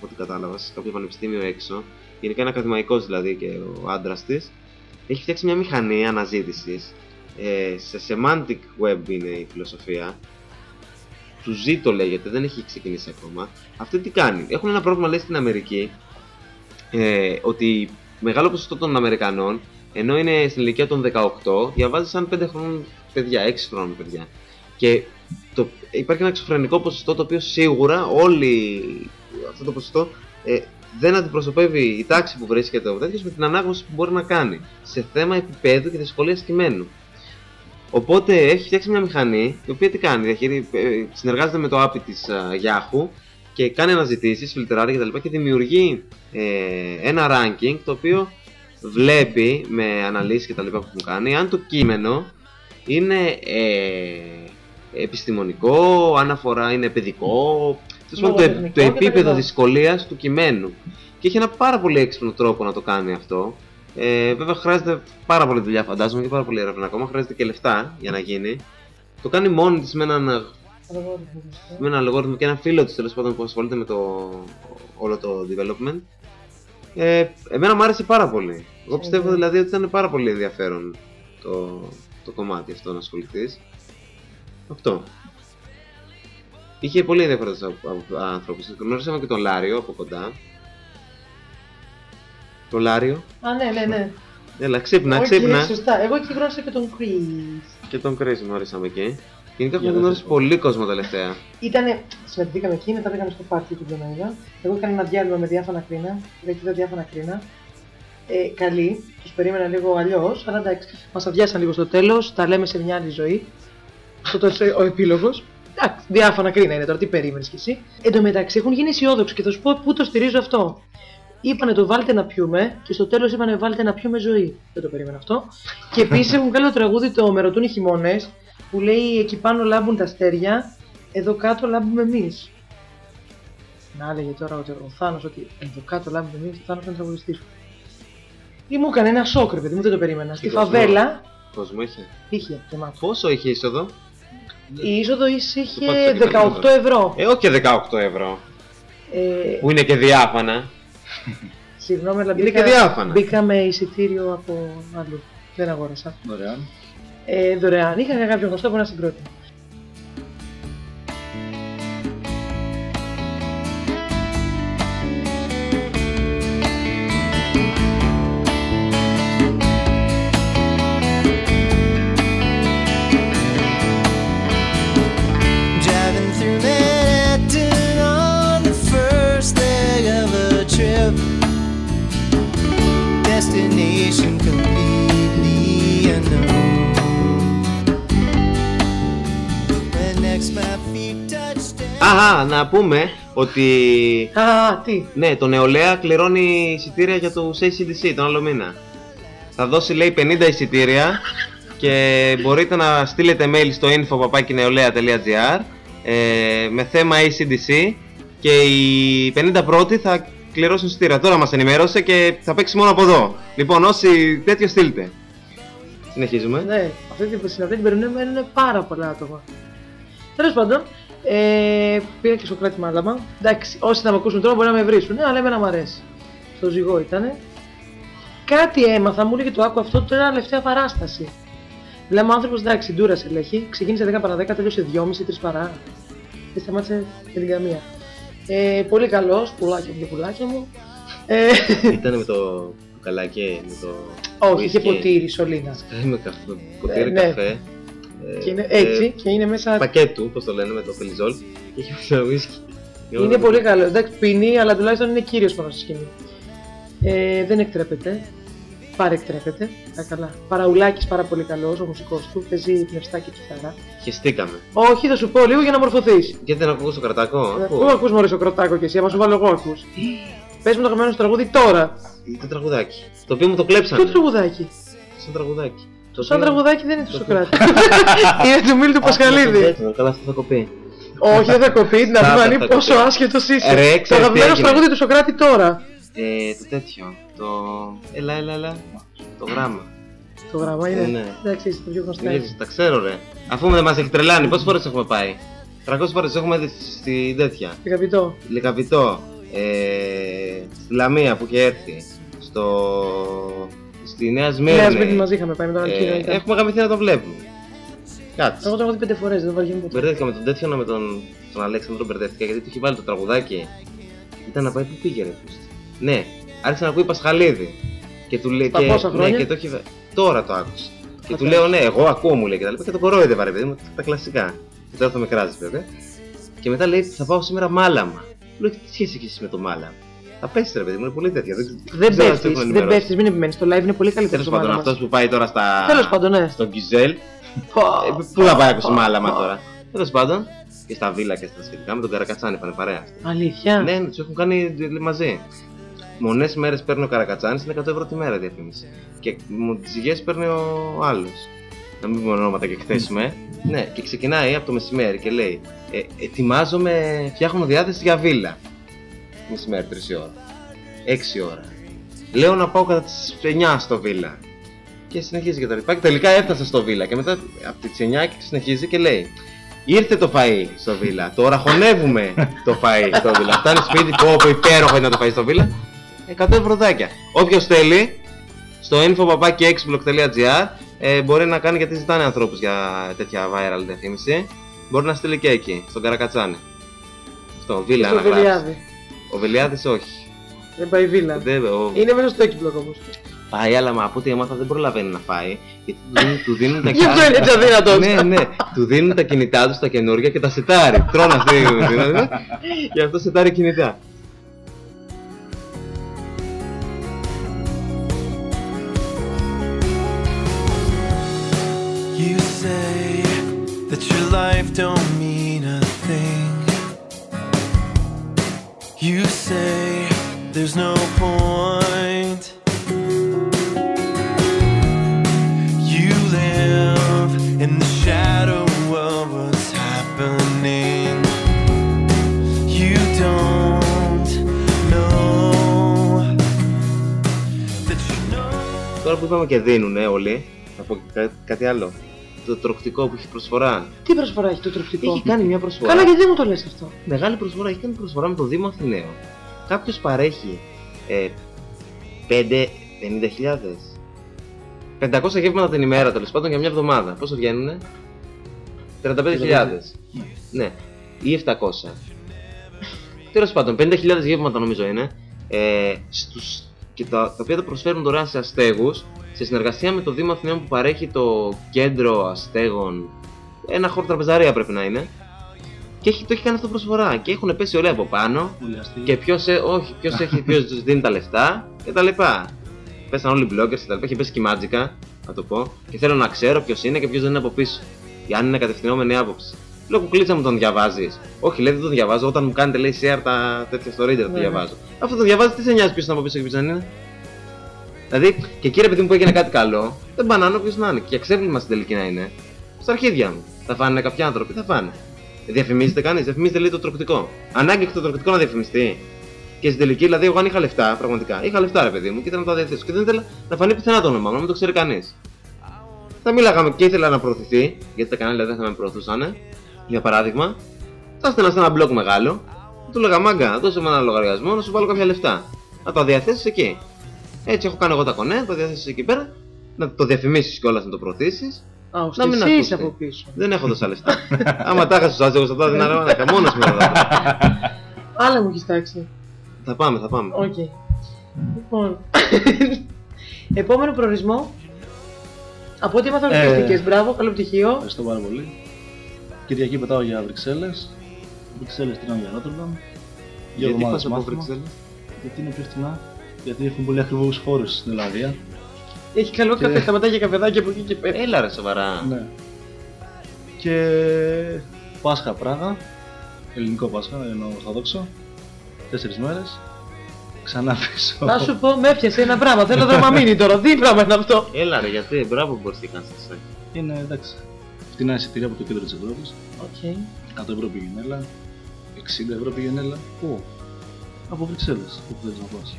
ό,τι κατάλαβα, σε κάποιο πανεπιστήμιο έξω. Γενικά είναι ακαδημαϊκό δηλαδή και ο άντρας της. Έχει φτιάξει μια μηχανή αναζήτησης. Ε, σε semantic web είναι η φιλοσοφία. Του ζήτω λέγεται, δεν έχει ξεκινήσει ακόμα. Αυτή τι κάνει. Έχουν ένα πρόβλημα λέει στην Αμερική ε, ότι μεγάλο ποσοστό των Αμερικανών ενώ είναι στην ηλικία των 18, διαβάζεις σαν 5 χρόνων παιδιά, 6 χρόνων παιδιά. Και το, υπάρχει ένα εξωφρενικό ποσοστό το οποίο σίγουρα όλοι αυτό το ποσοστό ε, δεν αντιπροσωπεύει η τάξη που βρίσκεται ο τέτοιος με την ανάγνωση που μπορεί να κάνει σε θέμα επίπεδου και δυσκολίας κειμένου. Οπότε έχει φτιάξει μια μηχανή η οποία τι κάνει, διαχειρι... ε, συνεργάζεται με το API της α, Yahoo και κάνει αναζητήσεις, φιλτράρει κτλ. και δημιουργεί ε, ένα ranking το οποίο βλέπει με αναλύσεις και τα λοιπά που έχουν κάνει αν το κείμενο είναι ε, επιστημονικό, αν αφορά είναι παιδικό, τέλος πάντων, το, Λογοτεχνικό το και τα επίπεδο λοιπά. δυσκολίας του κειμένου. Και έχει ένα πάρα πολύ έξυπνο τρόπο να το κάνει αυτό. Ε, βέβαια χρειάζεται πάρα πολύ δουλειά φαντάζομαι και πάρα πολύ έρευνα ακόμα, χρειάζεται και λεφτά για να γίνει. Το κάνει μόνη της με έναν, με έναν αλγόριθμο και ένα φίλο της τέλος πάντων που ασχολείται με το, όλο το development. Ε, εμένα μου άρεσε πάρα πολύ. Εγώ πιστεύω Mhm. δηλαδή ότι ήταν πάρα πολύ ενδιαφέρον το, το κομμάτι αυτό να ασχοληθείς. Αυτό. Είχε πολύ ενδιαφέρον άνθρωπου. Γνωρίσαμε και τον Λάριο από κοντά. Το Λάριο. Α, ναι, ναι, ναι. Έλα, ξύπνα, Οκ, ξύπνα. Σωστά. Εγώ εκεί γνώρισα και τον Chris. Και τον Chris γνωρίσαμε εκεί. Γενικά Για έχουμε να γνωρίσει σας πω. πολύ κόσμο τελευταία. Ήτανε, συναντηθήκαμε εκεί, μετά πήγαμε στο πάρτι του Ντοναΐδα. Εγώ έκανα ένα διάλειμμα με διάφανα κρίνα, γιατί είδα διάφανα κρίνα. Ε, καλή, τους περίμενα λίγο αλλιώς, αλλά εντάξει, μας αδειάσαν λίγο στο τέλος, τα λέμε σε μια άλλη ζωή. Αυτό το ο επίλογος. Εντάξει, διάφανα κρίνα είναι τώρα, τι περίμενες κι εσύ. Εν τω μεταξύ έχουν γίνει αισιόδοξοι και θα σου πω πού το στηρίζω αυτό. Είπανε το βάλτε να πιούμε και στο τέλος είπανε βάλτε να πιούμε ζωή. Δεν το περίμενα αυτό. Και επίσης έχουν κάνει το τραγούδι το Με ρωτούν οι χειμώνες που λέει εκεί πάνω λάμπουν τα αστέρια, εδώ κάτω λάμπουμε εμείς. Να έλεγε τώρα ο, ο Θάνος ότι εδώ κάτω λάμπουμε εμείς, ο Θάνος ήταν τραγουδιστής σου. Ή μου έκανε ένα σοκ, ρε παιδί μου, δεν το περίμενα. Στη κόσμο. φαβέλα Κόσμο είχε; είχε γεμάτο. Πόσο είχε είσοδο, Η είσοδο Το είχε πάτε και 18 πέντε ευρώ. Ε, όχι και 18 ευρώ. Ε, Που είναι και διάφανα. συγγνώμη, αλλά Είναι μπήκα, και διάφανα. μπήκα με εισιτήριο από αλλού. Δεν αγόρασα. Δωρεάν. Ε, δωρεάν. Είχα κάποιο γνωστό που να συγκρότημα. Down. Αχα, να πούμε ότι Α, τι; ναι, το νεολαία κληρώνει εισιτήρια για το ACDC τον άλλο μήνα. Θα δώσει λέει 50 εισιτήρια και μπορείτε να στείλετε mail στο info.papakinεολαία.gr ε, με θέμα ACDC και οι 50 πρώτοι θα κληρώσουν εισιτήρια. Τώρα μας ενημέρωσε και θα παίξει μόνο από εδώ. Λοιπόν, όσοι τέτοιο στείλτε. Συνεχίζουμε. Ναι, αυτή την στην αυτή την περίοδο μένουν πάρα πολλά άτομα. Τέλος πάντων, ε, πήγα και στο κράτη μάλαμα. Εντάξει, όσοι θα με ακούσουν τώρα μπορεί να με βρίσουν, ναι, αλλά εμένα μου αρέσει. Στο ζυγό ήτανε. Κάτι έμαθα, μου έλεγε το άκου αυτό τώρα τελευταία παράσταση. Λέμε ο άνθρωπος εντάξει, ντούρασε λέγει. Ξεκίνησε 10 παρα 10, τέλειωσε 2,5-3 παρά. Και σταμάτησε με την καμία. Ε, πολύ καλός, πουλάκια μου και πουλάκια μου. Ε, Ήταν με το καλακέ, με το. όχι, είχε whisky. ποτήρι σωλήνας. Ε, με καφέ, ποτήρι Ε, ναι. καφέ. Ε, Και είναι ε, έτσι και είναι μέσα πακέτου, πώς το λένε, με το φελιζόλ. Και έχει μέσα whisky. Είναι πολύ καλό. Εντάξει, πίνει, αλλά τουλάχιστον είναι κύριος πάνω στη σκηνή. Ε, δεν εκτρέπεται. Παρεκτρέπεται. Τα καλά. Παραουλάκης πάρα πολύ καλός, ο μουσικός του. Παίζει πνευστά και κιθάρα. Χεστήκαμε. Όχι, θα σου πω λίγο για να μορφωθείς. Γιατί δεν ακούω στο κρατακό. Πού ακούς μωρέ ο κροτάκο και εσύ, άμα σου βάλω εγώ ακούς. Πες μου το αγαπημένο σου τραγούδι τώρα. Το τραγουδάκι. Το οποίο μου το Ποιο κλέψανε. τραγουδάκι; Σαν τραγουδάκι. Το σαν τραγουδάκι δεν είναι του το- Σοκράτη. είναι του Μίλτου Πασχαλίδη. Το Καλά, αυτό θα κοπεί. Όχι, δεν θα κοπεί, να Θα- δούμε θα- αν θα πόσο κοπεί. άσχετος Ρε, είσαι. Το ξέρεις τι αγαπημένο σου έγινε. τραγούδι του Σοκράτη τώρα. Ε, το τέτοιο. Το. Έλα, έλα, έλα. Το γράμμα. Το γράμμα είναι. Ναι. Εντάξει, είσαι το πιο γνωστό. Είδες, τα ξέρω, ρε. Αφού δεν μας έχει τρελάνει, πόσες φορές έχουμε πάει; 300 φορές έχουμε δει στη τέτοια. Αγαπητό. Λικαβιτό, ε, στη Λαμία που είχε έρθει, στο, στη Νέα Σμύρνη. Νέα Σμύρνη μαζί είχαμε πάει με τον ε, Αλκίνο. ήταν. έχουμε γαμηθεί να το βλέπουμε. Κάτσε. Εγώ το έχω δει πέντε φορές, δεν βαριέμαι ποτέ. Μπερδεύτηκα με τον τέτοιο με τον, τον Αλέξανδρο, μπερδεύτηκα γιατί του είχε βάλει το τραγουδάκι. Ήταν να πάει που πήγε, ρε. πούστη. Ναι, άρχισε να ακούει Πασχαλίδη. Και του λέει. Στα και, πόσα ναι, χρόνια; και το έχει... βα- Τώρα το άκουσα. Και του Οκ. λέω, ναι, εγώ ακούω μου λέει και τα λοιπά. Και το κορόιδευα, ρε παιδί μου, τα κλασικά. Και τώρα θα με κράζεις, βέβαια. Και μετά λέει, θα πάω σήμερα μάλαμα. Του λέω, τι σχέση έχεις εσύ με το μάλαμα; Θα πέσεις, ρε παιδί μου, είναι πολύ τέτοια. Δεν, Δεν ξέρω αν πέφτεις, σε έχουν δεν ενημερώσει. πέφτεις, μην επιμένεις. Το live είναι πολύ καλύτερο. Τέλος πάντων, αυτός που πάει τώρα στα. Τέλος πάντων, ναι. στον Κιζέλ, ε, Πού θα πάει να ακούσει μάλαμα τώρα. Τέλος πάντων, και στα βίλα και στα σχετικά με τον Καρακατσάνη πάνε παρέα. Αλήθεια. Ναι, ναι, τους έχουν κάνει μαζί. Μονές μέρες παίρνει ο Καρακατσάνης, είναι 100 ευρώ τη μέρα διαφήμιση. Και μου τις υγιέ παίρνει ο άλλος. Να μην πούμε ονόματα και εκθέσουμε. ναι, και ξεκινάει από το μεσημέρι και λέει: ε, Ετοιμάζομαι, φτιάχνω διάθεση για βίλα. Μεσημέρι, 3 η ώρα. 6 ώρα. Λέω να πάω κατά τις 9 στο βίλα. Και συνεχίζει και τα λοιπά. Και τελικά έφτασε στο βίλα. Και μετά από τις 9 και συνεχίζει και λέει: Ήρθε το φαΐ στο βίλα. Τώρα χωνεύουμε το φαΐ στο βίλα. Φτάνει σπίτι που όπου υπέροχο είναι το φαΐ στο βίλα. 100 ευρωδάκια. Όποιος θέλει, στο info.papaki.exblog.gr ε, μπορεί να κάνει γιατί ζητάνε ανθρώπους για τέτοια viral διαφήμιση. Μπορεί να στείλει και εκεί, στον Καρακατσάνη. Αυτό, βίλα Στο να γράψει. Βελιάδη. Ο Βελιάδης όχι. Δεν πάει βίλα. Δεν, ο... Είναι μέσα στο έξι μπλοκ όμω. Φάει, αλλά μα από ό,τι έμαθα δεν προλαβαίνει να φάει. Γιατί του δίνουν, του δίνουν τα Γι' αυτό είναι έτσι αδύνατος. Ναι, ναι. Του δίνουν τα κινητά τους τα καινούργια και τα σετάρει. Τρώνε αυτή δηλαδή. Γι' αυτό σετάρει κινητά. You say that your life don't mean You say there's no point. You live in the shadow of what's happening. You don't know that you know. Τώρα που είπαμε και δίνουνε όλοι, θα πω και κά- κάτι άλλο. Το τροκτικό που έχει προσφορά. Τι προσφορά έχει το τροφικό. Έχει κάνει μια προσφορά. Καλά, γιατί δεν μου το λες αυτό. Μεγάλη προσφορά. Έχει κάνει προσφορά με το Δήμο Αθηναίων. Κάποιος παρέχει ε, 5, 50.000. 500 γεύματα την ημέρα τέλος πάντων για μια εβδομάδα. Πόσο βγαίνουνε; 35.000. Ναι, ή 700. Τέλος πάντων, 50.000 γεύματα νομίζω είναι. Ε, στους, και τα, τα οποία τα προσφέρουν δωρεάν σε αστέγους σε συνεργασία με το Δήμο Αθηναίων που παρέχει το κέντρο αστέγων. Ένα χώρο τραπεζαρία πρέπει να είναι. Και έχει, το έχει κάνει αυτό προσφορά. Και έχουν πέσει όλοι από πάνω. Πολύ αστείο. Και ποιος όχι, ποιος έχει, ποιος τους δίνει τα λεφτά και τα λοιπά. Πέσαν όλοι οι bloggers και τα λοιπά. Έχει πέσει και η Μάτζικα, να το πω. Και θέλω να ξέρω ποιος είναι και ποιος δεν είναι από πίσω. Για αν είναι κατευθυνόμενη άποψη. Λέω κουκλίτσα μου τον διαβάζεις. Όχι, λέει δεν τον διαβάζω. Όταν μου κάνετε λέει share τα τέτοια στο reader το Ναι. διαβάζω. Αυτό το διαβάζεις, τι σε νοιάζει ποιος είναι από πίσω και ποιος δεν είναι. Δηλαδή, και κύριε παιδί μου που έγινε κάτι καλό, δεν μπανάνω ποιο να είναι. Και ξέπλυμα στην τελική να είναι. Στα αρχίδια μου. Θα φάνε κάποιοι άνθρωποι, θα φάνε. Διαφημίζεται κανείς, διαφημίζεται λέει το τροκτικό. Ανάγκη και το τροκτικό να διαφημιστεί. Και στην τελική, δηλαδή, εγώ αν είχα λεφτά, πραγματικά, είχα λεφτά ρε παιδί μου και ήθελα να τα διαθέσω. Και δεν ήθελα να φανεί πουθενά το όνομά μου, να μην το ξέρει κανείς. Θα μίλαγαμε και ήθελα να προωθηθεί, γιατί τα κανάλια δεν θα με προωθούσαν. Για παράδειγμα, θα στέλνα σε ένα blog μεγάλο, του λέγα μάγκα, δώσε με ένα λογαριασμό να σου βάλω κάποια λεφτά. Να τα διαθέσεις εκεί. Έτσι έχω κάνει εγώ τα κονέ, το διαθέσεις εκεί πέρα, να το διαφημίσεις κιόλας να το προωθήσεις. Α, Να μην εσύ ακούστε. από πίσω. Δεν έχω τόσα λεφτά. Άμα τα είχα στ' ορκίζομαι εγώ θα τα έδινα ρεύματα. Μόνο με θα τα Άλλα μου έχεις τάξει. Θα πάμε, θα πάμε. Οκ. Λοιπόν. Επόμενο προορισμό. Από ό,τι έμαθα Ε. ορκιστικές. Μπράβο, καλό πτυχίο. Ευχαριστώ πάρα πολύ. Κυριακή πετάω για Βρυξέλλες. Βρυξέλλες τρώνε για Ρότερνταμ. Δύο Γιατί εβδομάδες πας από μάθημα. Βρυξέλλες; Γιατί είναι πιο φθηνά. Γιατί έχουν πολύ ακριβούς φόρους στην Ελλαδία. Έχει καλό Και- καφέ, σταματάει για καφεδάκι από εκεί και πέρα. Έλα ρε σοβαρά. Ναι. Και Πάσχα Πράγα. Ελληνικό Πάσχα, ενώ Ορθόδοξο. Τέσσερις μέρες. Ξανά πίσω. Να σου πω, με έπιασε ένα πράγμα. Θέλω δραμαμίνη τώρα. Τι πράγμα είναι αυτό; Έλα ρε, γιατί μπράβο που μπορείς και κάνεις αυτό. Είναι εντάξει. Φτηνά εισιτήρια από το κέντρο της Ευρώπης. Οκ. 100 ευρώ πήγαινε-έλα. 60 ευρώ πήγαινε-έλα. Πού; Από Βρυξέλλες, όπου θέλεις να πας.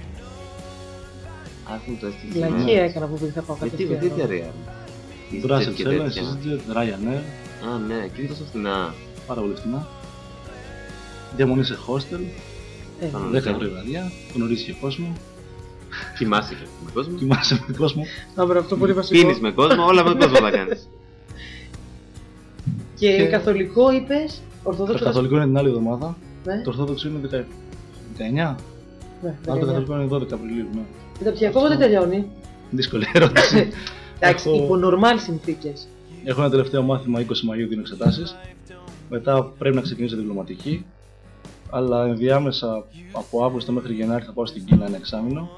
Άκου το έστειλε. Βλακία έκανα που πήγα θα πάω Γιατί με κατευθείαν. τέτοια ρε. Brussels και Airlines, τέτοια. EasyJet, Ryanair, Α, ναι, και είναι τόσο φθηνά. πάρα πολύ φθηνά. Διαμονή σε hostel, Ε, Α, 10 ευρώ η βραδιά, γνωρίζεις και κόσμος, Κοιμάσαι και με κόσμο. κοιμάσαι με κόσμο. Να βρω αυτό πολύ βασικό. Πίνεις με κόσμο, όλα με κόσμο θα κάνεις. Και Και- καθολικό είπες. Το Ορθόδοξο. καθολικό είναι την άλλη εβδομάδα, Ναι, το ορθόδοξο είναι 19. 19, ναι. αλλά το 19. καθολικό είναι 12 Απριλίου. Ναι. Μεταπτυχιακό πότε τελειώνει. Δύσκολη ερώτηση. Εντάξει, Έχω- υπό νορμάλ συνθήκες. Έχω ένα τελευταίο μάθημα 20 Μαΐου δίνω εξετάσεις. Μετά πρέπει να ξεκινήσω διπλωματική. Αλλά ενδιάμεσα από Αύγουστο μέχρι Γενάρη θα πάω στην Κίνα ένα εξάμεινο.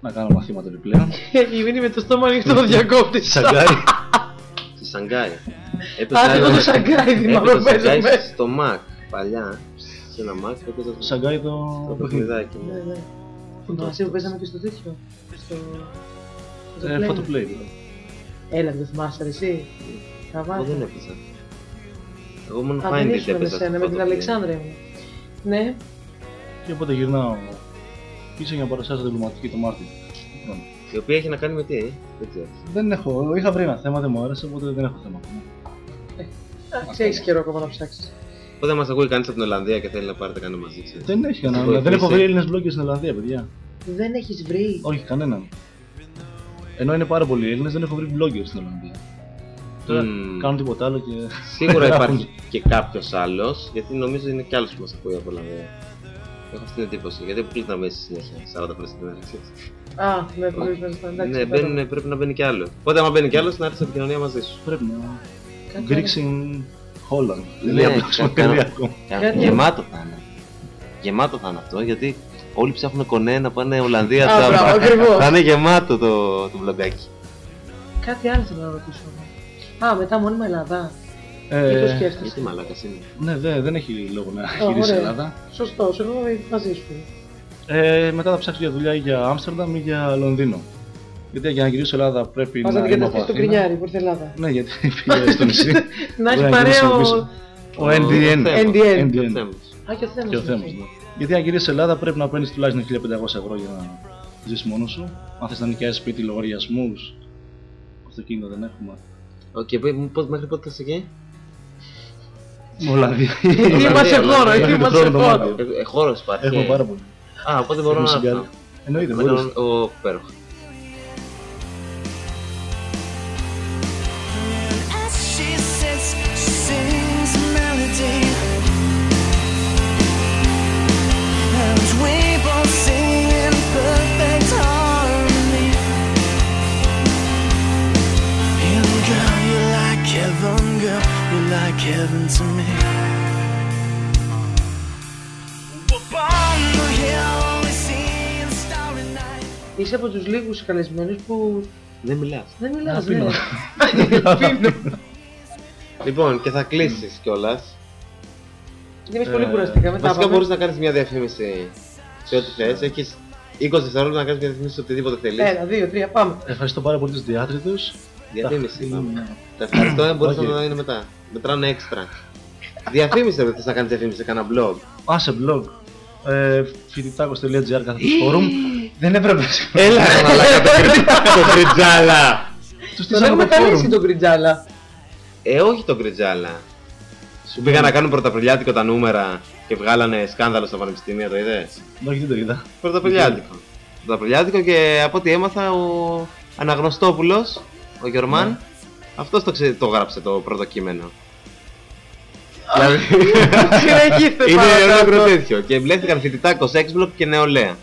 Να κάνω μαθήματα επιπλέον. Έχει μείνει με το στόμα ανοιχτό το διακόπτη. Σαγκάι. Στη Σανγκάη. Άσε το το Σαγκάι, θυμάμαι Έπαιζα παίζω Σανγκάη μέσα. στο Mac, παλιά. Σε ένα Mac έπαιζα το Σαγκάι το το παιχνίδι. παιχνιδάκι. Ναι, ναι. ναι. Θυμάσαι που παίζαμε και στο τέτοιο. Στο. στο Ε, Play. Photoplay δηλαδή. Έλα, δεν θυμάσαι ρε, εσύ. Εγώ Καβάτα. δεν έπαιζα. Εγώ μόνο Α, δεν Find It ήσουν με έπαιζα. σένα, στο με την Photoplay. Αλεξάνδρα μου. Ναι, Και οπότε γυρνάω πίσω για να παρουσιάσω διπλωματική το Μάρτιο. Λοιπόν, Η οποία έχει να κάνει με τι, ε; δεν ξέρω. Δεν έχω, είχα βρει ένα θέμα, δεν μου άρεσε, οπότε δεν έχω θέμα. εντάξει, έχει καιρό ακόμα να ψάξεις. Οπότε μας ακούει κανείς από την Ολλανδία και θέλει να πάρετε κανένα μαζί, ξέρεις. Δεν έχει κανένα. βοηθήσει. Δεν έχω βρει Έλληνες bloggers στην Ολλανδία, παιδιά. Δεν έχεις βρει. Όχι, κανέναν. Ενώ είναι πάρα πολλοί Έλληνες, δεν έχω βρει bloggers στην Ολλανδία. Τώρα Μμμ. κάνουν τίποτα άλλο και. Σίγουρα υπάρχει και κάποιος άλλος, γιατί νομίζω είναι κι άλλος που μας ακούει από Ολλανδία. Έχω αυτή την εντύπωση. Γιατί που κλείταμε μέσα συνέχεια, 40 φορέ την ημέρα, ξέρεις. Α, ναι, το βρίσκω. Εντάξει, Ναι, κατάλαβα. μπαίνουν, πρέπει να μπαίνει κι άλλο. Οπότε, άμα μπαίνει κι άλλος, να έρθεις σε επικοινωνία μαζί σου. Πρέπει να. Κάτι Γκρίξιν Holland. Ναι, Λέει κα- απλά Κάτι- Γεμάτο θα είναι. Γεμάτο θα είναι αυτό, γιατί όλοι ψάχνουν κονέ να πάνε Ολλανδία Α, μπράβο, ακριβώς. Θα είναι γεμάτο το, το βλογκάκι. Κάτι άλλο θέλω να ρωτήσω. Α, μετά μόνιμα Ελλάδα. Τι το Ε, σκέφτεσαι; Γιατί μαλάκας είναι. ναι, δε- δεν έχει λόγο να Α, γυρίσει η ωραία. Ελλάδα. Σωστό, εγώ μαζί σου. Ε, μετά θα ψάξει για δουλειά ή για Άμστερνταμ ή για Λονδίνο. Γιατί για να γυρίσω Ελλάδα πρέπει Πας να να είμαι από αντικαταστήσει τον Αθήνα. Κρινιάρη που ήρθε Ελλάδα. Ναι, γιατί πήγε στο νησί. Να έχει Μπορεί παρέα γυρίσει ο. πίσω. Ο NDN. NDN. NDN. Θέμος. Α, και ο Θέμος. Και ο οκ. Θέμος, ναι. Γιατί αν γυρίσεις Ελλάδα πρέπει να παίρνεις τουλάχιστον 1500 ευρώ για να ζήσει μόνος σου. Αν θες να νοικιάσεις σπίτι, λογαριασμούς. Αυτοκίνητο δεν έχουμε. Οκ, πού- πώς- μέχρι πότε θα είσαι εκεί; Ολλανδία. Εκεί είμαστε Ολλανδία, χώρο, εκεί Ολλανδία. είμαστε Χρόνο το χώρο. μάτι. Ε, ε, Χώρος υπάρχει. Έχουμε ε. πάρα πολύ. Α, οπότε μπορώ Έχουμε να συγκάρει. έρθω. Εννοείται, Μετά μπορείς. ο ο Είσαι από τους λίγους καλεσμένους που Δεν μιλάς. δεν Να μιλάς, πίνω. ναι. Πίνω. Λοιπόν, και θα κλείσεις κιόλας. Είμαι Ε, πολύ κουραστικά. Μετά Βασικά πάμε. μπορείς να κάνεις μια διαφήμιση σε ό,τι θες. Έχεις 20 δευτερόλεπτα να κάνεις μια διαφήμιση σε οτιδήποτε θέλεις. Ένα, δύο, τρία, πάμε. Ευχαριστώ πάρα πολύ τους διάτριτους. Διαφήμιση. πάμε. Τα ευχαριστώ, δεν μπορείς Οκ. να το είναι μετά. Μετράνε έξτρα. Διαφήμιση δεν θες να κάνεις διαφήμιση σε κανένα blog. Α, σε blog. Ε, φοιτητάκος.gr κάθε forum. Δεν έπρεπε. Έλα ρε μαλάκα το κρι- το κριτζάλα. Τους Τον στήσαμε έχουμε το καλέσει forum. τον Κριτζάλα. Ε, όχι το κριτζάλα. Σου πήγαν να κάνουν πρωταπριλιάτικο τα νούμερα και βγάλανε σκάνδαλο στα πανεπιστήμια, το είδες; Όχι, δεν το είδα. Πρωταπριλιάτικο. Πρωταπριλιάτικο και από ό,τι έμαθα ο Αναγνωστόπουλος, ο Γιωργμάν, Ναι. αυτός το, ξε... το γράψε το πρώτο κείμενο. δηλαδή, Συνεχίστε είναι ολόκληρο παρακάτω. τέτοιο. Και μπλέχτηκαν φοιτητάκο, έξμπλοκ και νεολαία.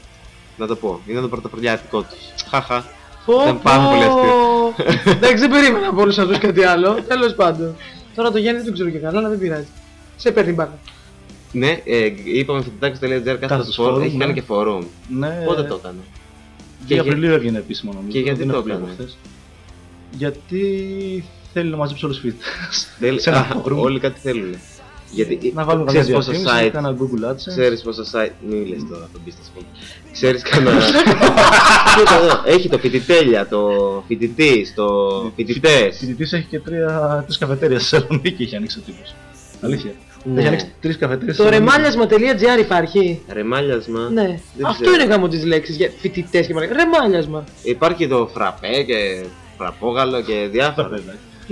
Να το πω. Είναι το πρωταπριλιάτικο τους. Χαχα. Πω, Ήταν πάρα πω. πολύ αστείο. Εντάξει, δεν περίμενα από όλους αυτούς κάτι άλλο. Τέλος πάντων. Τώρα το Γιάννη δεν τον ξέρω και καλά, αλλά δεν πειράζει. Σε παίρνει μπάκα. Ναι, ε, είπαμε φοιτητάκο.gr κάθε Κάθετος φόρουμ. forum, Έχει κάνει ναι. και φόρουμ. Ναι. Πότε το έκανε; 2 Και για- Απριλίου έβγαινε επίσημο νομίζω. και γιατί δεν το έχω πει έκανε; από χθες. Γιατί θέλει να μαζέψει όλους τους φοιτητέ. Θέλει- Σε ένα Α, forum. Όλοι κάτι θέλουν. Γιατί Να βάλουμε καμιά ξέρεις πόσα διαφήμιση, site, κάνα Google AdSense. ξέρεις πόσα site, μη λες τώρα, τον πίστες μόνο. Ξέρεις κανένα... Κοίτα εδώ, έχει το φοιτητέλια, το φοιτητής, το φοιτητές. Φοιτητής έχει και τρία, τρεις καφετέρειες στη Θεσσαλονίκη έχει ανοίξει ο τύπος. Αλήθεια. Ναι. Έχει ανοίξει τρεις καφετέρειες στη Το Θεσσαλονίκη. ρεμάλιασμα.gr υπάρχει. Ρεμάλιασμα. Ναι. Δεν Αυτό ξέρω. είναι γάμο της λέξης για φοιτητές και μαλάκα. Ρεμάλιασμα. Υπάρχει το φραπέ και φραπόγαλο και διάφορα.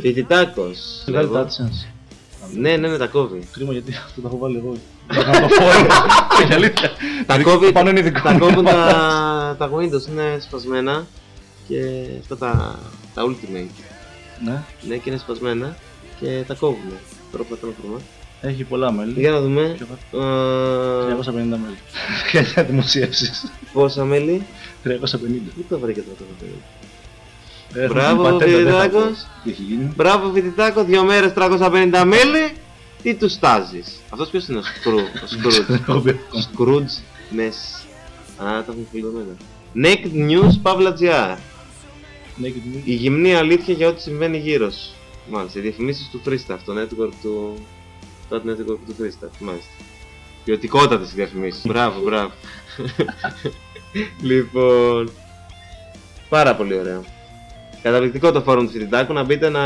Φοιτητάκος. Βγάλει λέγω. το AdSense. Ναι, ναι, ναι, τα κόβει. Κρίμα γιατί αυτό το έχω βάλει εγώ. Να κάνω το φόρο. Είναι αλήθεια. Τα κόβει, Το πάνω είναι δικό τα μου. κόβουν τα, τα Windows, είναι σπασμένα και αυτά τα, τα Ultimate. Ναι, Ναι, και είναι σπασμένα και τα κόβουν. Τώρα που θα κάνω χρήμα. Έχει πολλά μέλη. Για να δούμε. Ποιο θα- 350 Ε, μέλη. Για δημοσίευσεις. πόσα μέλη; 350. Πού το βρήκε τώρα το παιδί. Έχουμε Μπράβο, πατέντα, δεν θα Φιδάκος. πω Τι έχει γίνει. Μπράβο, φοιτητάκο, δύο μέρες 350 μέλη. Τι τους στάζεις; Αυτός ποιος είναι ο Σκρου. Ο Σκρούτζ. Δεν έχω πει ακόμα. Σκρούτζ Μες. Α, τα έχουμε φιλδομένα. Naked News Pavla GR. Naked News. Η γυμνή αλήθεια για ό,τι συμβαίνει γύρω σου. Μάλιστα, οι διαφημίσεις του Freestaff, το network του... Το network του Freestaff, μάλιστα. Ποιοτικότατες οι διαφημίσεις. μπράβο, μπράβο. λοιπόν... Πάρα πολύ ωραίο. Καταπληκτικό το φόρουμ του φοιτητάκου, να μπείτε να...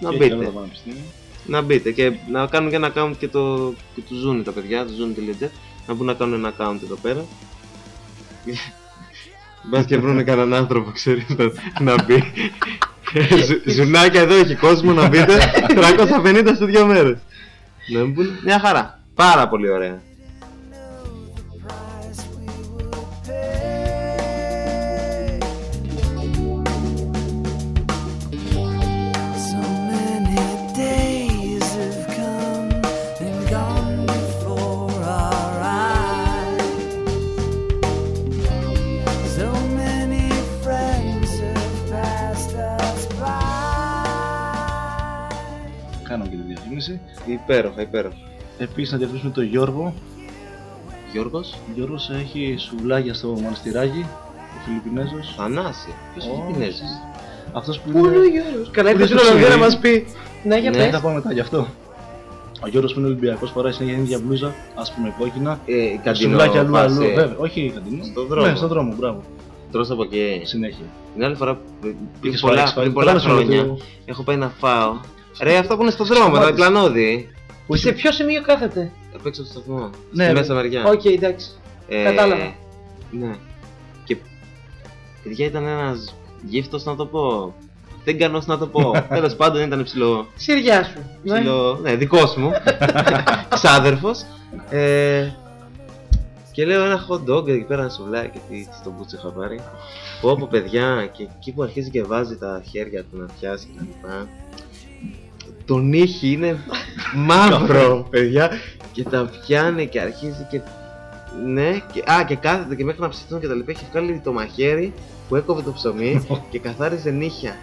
Να Έχει μπείτε. όλα τα πανεπιστήμια. Να μπείτε και να κάνουν και ένα account και, το, και τους Zune τα παιδιά, τους Zune.jet, να μπουν να κάνουν ένα account εδώ πέρα. Μπας και βρουν κανέναν άνθρωπο, ξέρεις, να, να μπει. Ζου- Ζουνάκια εδώ έχει κόσμο να μπείτε, 350 σε δύο μέρες. Να μπουν, μια χαρά. Πάρα πολύ ωραία. Διαφήμιση. Υπέροχα, υπέροχα. Επίσης να διαφημίσουμε τον Γιώργο. Γιώργος, Ο Γιώργος έχει σουβλάκια στο μοναστηράκι, ο Φιλιππινέζος. Θανάση. Ποιος είναι Ω, Φιλιππινέζος. Αυτός που Πού είναι ο είναι... Γιώργος; Καλά, Πού ήρθε είναι στην στο Ολλανδία να Σιρήνη. μας πει. Ναι, για Ναι, Θα πες. τα πάμε μετά γι' αυτό. Ο Γιώργος που είναι Ολυμπιακός φοράει συνέχεια την ίδια μπλούζα, άσπρη με κόκκινα. Ε, καντινό Σουβλάκια αλλού αλλού. φάση. Βέβαια, όχι καντινό. Στον δρόμο. Ναι, στον δρόμο, μπράβο. Τρως από εκεί. Συνέχεια. Την άλλη φορά, πριν Είχες πολλά, φάει, έχεις φάει. πριν πολλά Καλά σου λέω, χρόνια, το- έχω πάει να φάω. Ρε, αυτό που είναι στον δρόμο, τα Σταμάτησε. πλανόδι. Που Σε είσαι... ποιο σημείο κάθεται; Απ' έξω από το σταθμό. Ναι, Στη ναι. μέσα μεριά. Οκ, εντάξει. Ε, κατάλαβα. Ναι. Και παιδιά ήταν ένας γύφτος να το πω. Δεν κανός να το πω. Τέλος πάντων ήταν ψηλό. Συριά σου. Ναι. ψηλό ναι, δικός μου. Ξάδερφος. Ε, και λέω ένα hot dog εκεί πέρα ένα σουβλάκι τι στον μπούτσο είχα πάρει. Πω πω παιδιά και εκεί που αρχίζει και βάζει τα χέρια του να πιάσει και τα λοιπά. Το νύχι είναι μαύρο παιδιά και τα πιάνει και αρχίζει και ναι, και, α, και κάθεται και μέχρι να ψηθούν και τα λοιπά. Έχει βγάλει το μαχαίρι που έκοβε το ψωμί και καθάριζε νύχια.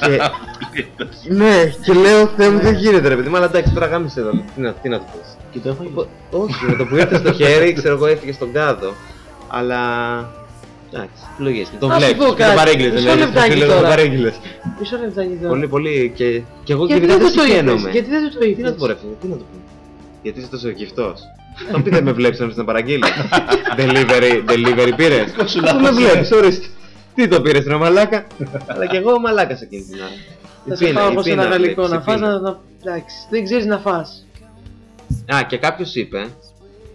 και, ναι, και λέω Θεέ μου δεν γίνεται ρε παιδί μου, αλλά εντάξει τώρα γάμισε εδώ. Τι να, τι να του πεις. Και το έφαγε. Οπό- Όχι, με το που ήρθε στο χέρι, ξέρω εγώ έφυγε στον κάδο. Αλλά. Εντάξει, λογίες. Τον Να σου βλέπεις. πω και κάτι. Τον παρήγγειλες, Μισό δεν λεπτάκι φίλε, τώρα. τον παρήγγειλες. Μισό λεπτάκι τώρα. Πολύ, πολύ. Και, και εγώ και Γιατί επειδή δεν δεν του το είπες, συγχαίνομαι. γιατί δεν του το είπες. Τι να του πω, ρε φίλε, τι να του πω. Γιατί είσαι τόσο γυφτός. Θα πει δεν με βλέπεις να να παραγγείλει. delivery, delivery πήρες. Πού με βλέπεις, ορίστε. Τι το πήρες ρε μαλάκα; Αλλά και εγώ μαλάκας εκείνη την ώρα. Θα Η σε πείνα, φάω η όπως πείνα, ένα γαλλικό βλέπεις, να η φας πείνα. να... να- Εντάξει, δεν ξέρεις να φας. Α, και κάποιος είπε.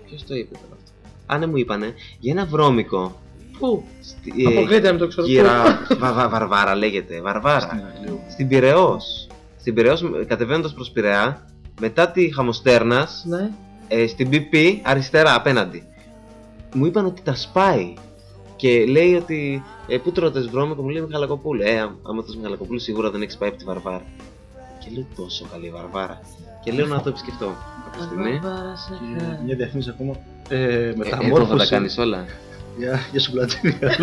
Ποιος το είπε τώρα αυτό; Α, ναι, μου είπανε για ένα βρώμικο. Πού; Στη, ε, Αποκλείται να μην το ξέρω. Γύρα. Βα, βα, βαρβάρα λέγεται. Βαρβάρα. Στην Πυραιός. Στην Πυραιός, κατεβαίνοντας προς Πειραιά, μετά τη Χαμοστέρνας, Ναι. ε, στην BP αριστερά απέναντι. Μου είπαν ότι τα σπάει. Και λέει ότι. Ε, πού τρώτε βρώμικο, μου λέει Μιχαλακοπούλου. Ε, άμα- άμα θες Μιχαλακοπούλου, σίγουρα δεν έχεις πάει από τη Βαρβάρα. Και λέω τόσο καλή η Βαρβάρα. Και λέω να το επισκεφτώ κάποια στιγμή. Βαρβάρα σε Και χάρη. Μια διαφήμιση ακόμα. Ε, Ε, εδώ θα τα μεταμόρφωση. κάνεις όλα. Για, για σουβλατζίδια.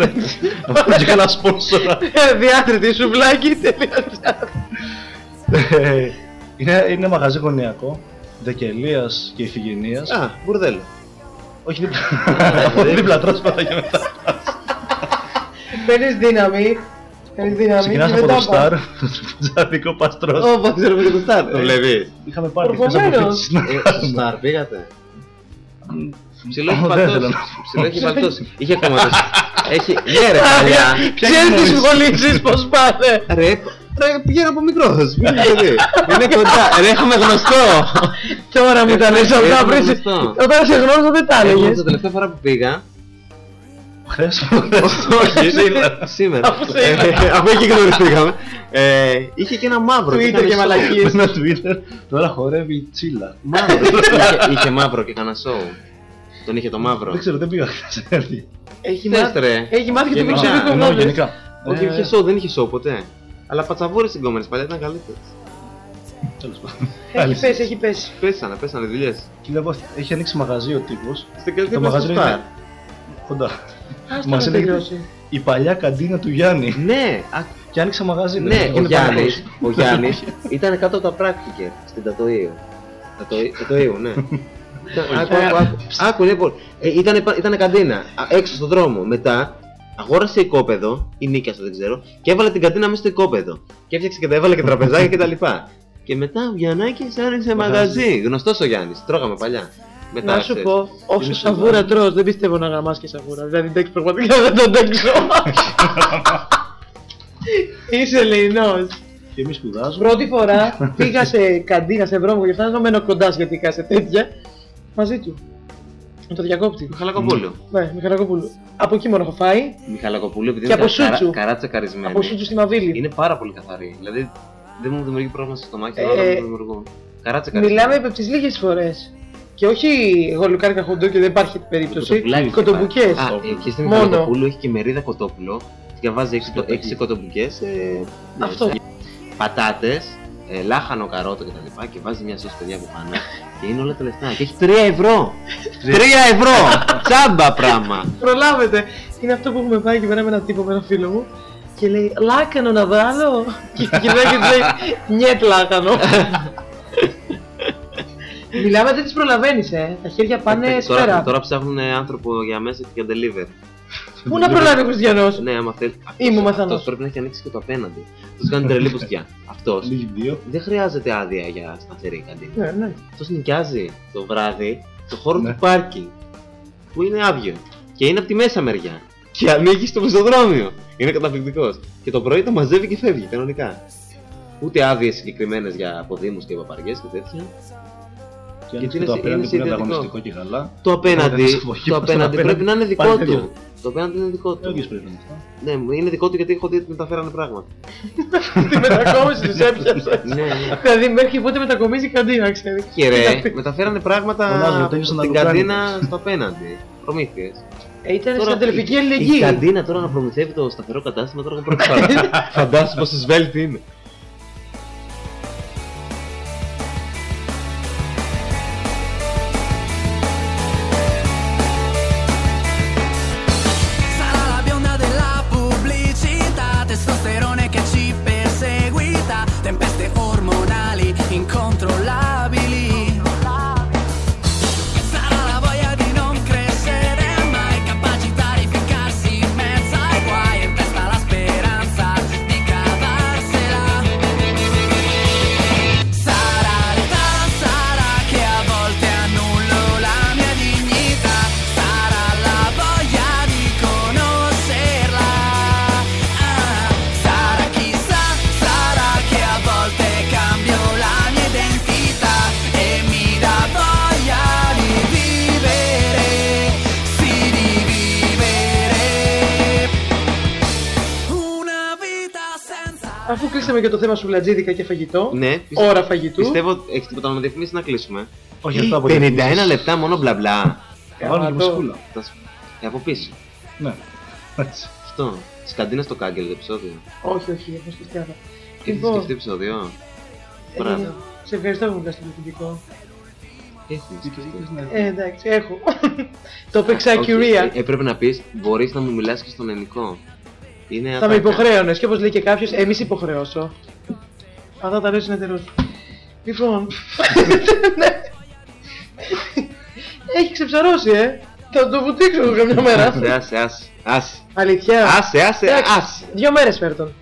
Να πω και κανένα σπόνσορα. Διάτρητη σουβλάκι, τελεία. Ε, είναι, είναι μαγαζί γωνιακό. Δεκελίας και Ιφηγενείας. Α, μπουρδέλο. Όχι δίπλα. δίπλα τρόσπατα και μετά. Παίρνεις δύναμη. Παίρνεις δύναμη. Ξεκινάς και από το μετά Star, πας. το τροπιτζάδικο πας τρως. Ω, πάτε ξέρω με το κουστάρ. Το βλέπεις. Είχαμε πάρει χθες Προφανώς. αποφύτιση να Ε, κάνουμε. Σταρ, πήγατε; Ψηλό έχει Ω, δεν θέλω παλτώσει. να- Ψηλό έχει παλτώσει. Είχε κομματώσει. Έχει. Ναι, ρε παλιά. Ξέρεις τις σχολήσεις πως πάνε; Ρε, ρε, πηγαίνω από μικρός. Μην είναι παιδί. Είναι κοντά. Ρε, έχουμε γνωστό. Τώρα μου τα λες αυτά Έχουμε πριν. γνωστό. Όταν σε γνώριζα δεν τα Εγώ έλεγες. την τελευταία φορά που πήγα. Χθες. Όχι, σήμερα. Σήμερα. Αφού σήμερα. Ε, Αφού εκεί γνωριστήκαμε. Ε, Είχε και ένα μαύρο. Twitter ήταν και show. μαλακίες. Με ένα Twitter. Τώρα χορεύει τσίλα. Μαύρο. Είχε- Είχε μαύρο και κανένα σοου. Τον είχε το μαύρο. Δεν ξέρω, δεν πήγα χθες. έρθει. Έχει Θες, μάθει- ρε. Έχει μάθει και το Γενικά, προσωπικό Εννοώ γνώμη. γενικά. Όχι, Ε, είχε σοου, δεν είχε σοου ποτέ. Αλλά πατσαβούρες συγκόμενε παλιά ήταν καλύτερες. τέλος πάντων. Έχει πέσει, έχει πέσει. Πέσανε, πέσανε δουλειές. Και λέω, έχει ανοίξει μαγαζί ο τύπος. Στην καλή Το μαγαζί είναι κοντά. Ας Μας το έλεγε τελειώσει. η παλιά καντίνα του Γιάννη. Ναι, α, Και άνοιξε μαγαζί. ναι, ο Είναι Γιάννης. πανικός. Ο Γιάννης ήταν κάτω από τα πράκτικερ στην Τατοίου. Τατοίου, Τατοίου, ναι. Ήταν- Άκου, άκου, άκου. Άκου, λοιπόν, ε, ήταν, ήταν καντίνα α, έξω στον δρόμο. Μετά αγόρασε οικόπεδο, ή νίκιασε δεν ξέρω, και έβαλε την καντίνα μέσα στο οικόπεδο. Και έφτιαξε και τα έβαλε και τραπεζάκια κτλ. Και μετά ο Γιαννάκης άνοιξε μαγαζί. Γνωστός ο Γιάννης, τρώγαμε παλιά. Μετά, Να σου ξέρεις. πω, όσο Είναι σαβούρα τρως, δεν πιστεύω να γαμάς και σαβούρα. Δηλαδή, εντάξει, πραγματικά δεν το αντέξω. Είσαι Ελληνός. Και εμείς σπουδάζουμε. Πρώτη φορά πήγα σε καντίνα, σε βρώμικο και φτάνω μένω κοντά σχετικά σε τέτοια. Μαζί του. Με το διακόπτη. Μιχαλακοπούλου. Ναι, Μιχαλακοπούλου. Από εκεί μόνο έχω φάει. Μιχαλακοπούλου, επειδή Και είναι από σούτσου. καράτσα καρισμένη. Από σούτσου στη Μαβίλη. Είναι πάρα πολύ καθαρή. Δηλαδή δεν μου δημιουργεί πρόβλημα στο στομάχι, Ε, αλλά δεν μου δημιουργούν. Καράτσα καρισμένη. Μιλάμε από τις λίγες φορές. Και όχι γολουκάρικα χοντό και δεν υπάρχει περίπτωση. Κοτοπουλάκι Κοτομπουκές. Α, ε, και στην Μόνο. Μιχαλακοπούλου έχει και μερίδα κοτόπουλο. Και βάζει 6 Σκατάκι. κοτομπουκές. Ε, Αυτό. Πατάτες, ε, λάχανο καρότο κτλ. Και, και βάζει μια σώση παιδιά από πάνω. Και είναι όλα τα λεφτά. Και έχει 3 ευρώ! 3 ευρώ! Τσάμπα πράγμα! Προλάβετε. Είναι αυτό που έχουμε πάει και πέρα με έναν τύπο με έναν φίλο μου. Και λέει Λάκανο να βάλω. και γυρνάει και του λέει Νιέτ λάκανο. Μιλάμε δεν τις προλαβαίνεις, ε. Τα χέρια πάνε Ε, σφαίρα. τώρα, τώρα ψάχνουν άνθρωπο για μέσα και για deliver. Πού να προλάβει ο Χριστιανός; Ναι, άμα θέλεις. Είμαι ο Μαθανός. Αυτό πρέπει να έχει ανοίξει και το απέναντι. Τους κάνει τρελή πουστιά. Αυτός Λίγοι δύο. δεν χρειάζεται άδεια για σταθερή καντίνα. Ναι, ναι. Αυτός νοικιάζει το βράδυ το χώρο Ναι. του πάρκινγκ που είναι άδειο και είναι από τη μέσα μεριά. Και ανοίγει στο πεζοδρόμιο. Είναι καταπληκτικός. Και το πρωί το μαζεύει και φεύγει κανονικά. Ούτε άδειες συγκεκριμένες για αποδήμους και παπαριές και τέτοια. Και Γιατί αν είναι το σε- απέναντι είναι που είναι συνδετικό. ανταγωνιστικό και καλά. Το απέναντι, Έκανε στο το απέναντι πρέπει να είναι δικό Πάλι του. τέτοιο. Το απέναντι είναι δικό του. Όχι πρέπει να είναι αυτό. Ναι, είναι δικό του γιατί έχω δει ότι μεταφέρανε πράγματα. Τη μετακόμιση τους έπιασες. ναι, ναι. Δηλαδή μέχρι πότε μετακομίζει η καντίνα, ξέρεις. Και ρε, μεταφέρανε πράγματα Φωνάζουν, από τέλειωσαν τα την αεροπλάνα. καντίνα στο απέναντι. Προμήθειες. Ε, Ήταν Τώρα, σε αδελφική η- Η αλληλεγγύη. καντίνα τώρα να προμηθεύει το σταθερό κατάστημα τώρα εγώ πρώτη φορά. Φαντάσου πόσο σβέλτη είναι. Αφού κλείσαμε και το θέμα σου βλατζίδικα και φαγητό, Ναι, πιστε- ώρα φαγητού. Πιστεύω έχεις τίποτα να διαφημίσει να κλείσουμε. Όχι αυτά από 51 λεπτά μόνο μπλα μπλα. Θα βάλω και Γαμάτο. μουσικούλα. Θα σ- ε, Από πίσω. Ναι. Έτσι. Αυτό. Τη καντίνα στο κάγκελ το επεισόδιο. Όχι, όχι, έχω σκεφτεί άλλο. Έχεις Λοιπόν, σκεφτεί επεισόδιο; ε, Μπράβο. σε ευχαριστώ που μου πες το πληθυντικό. Έχουμε σκεφτεί. Ε, εντάξει, έχω. το παίξα Όχι, κυρία. ε, Έπρεπε να πεις μπορείς να μου μιλάς και στον ελληνικό. Είναι Θα με ατάκα. υποχρέωνες και όπως λέει και κάποιος, εμεί υποχρεώσω. Αυτά τα λέω συνεταιρού. Λοιπόν. ναι. Έχει ξεψαρώσει, ε. Θα το βουτήξω εγώ καμιά μέρα. Άσε, άσε, άσε. Άσε, Αλήθεια. άσε, άσε, Εντάξει, άσε. Δύο μέρες φέρ τον.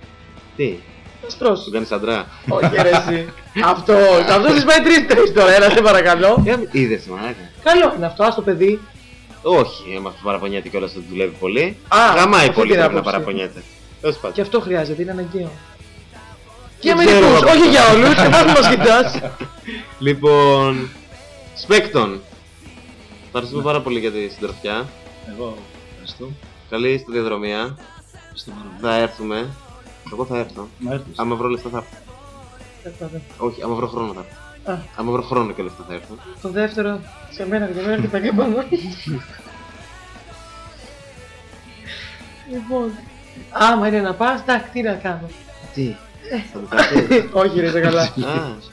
Τι, Θα στρώσω. σου κάνεις αντρά. Όχι, ρε, εσύ. Αυτό, αυτό της πάει τρει-τρει τώρα, ένα σε παρακαλώ. Είδες, μαλάκα. Καλό είναι αυτό, ας το παιδί. Όχι, έμα αυτό παραπονιέται κιόλας ότι δουλεύει πολύ. Α, Γαμάει αυτή πολύ την πρέπει να άποψη. παραπονιέται. Τέλος πάντων. Και αυτό χρειάζεται, είναι αναγκαίο. Και Δεν με ξέρω λοιπούς, εγώ. όχι για όλους, δεν μας κοιτάς. Λοιπόν, Σπέκτον. Ευχαριστούμε πάρα πολύ για τη συντροφιά. Εγώ ευχαριστώ. Καλή σταδιοδρομία. Ευχαριστώ πάρα πολύ. Θα έρθουμε. Εγώ θα έρθω. Να έρθεις. Άμα βρω λεφτά θα έρθω. Όχι, άμα βρω χρόνο θα έρθω. Α, Άμα βρω χρόνο και λεφτά θα έρθω. το δεύτερο, σε μένα και μένα και τα πάνω. λοιπόν, άμα είναι να πας, εντάξει, τι να κάνω. Τι, θα το κάνεις. Όχι ρε, είσαι καλά. Α,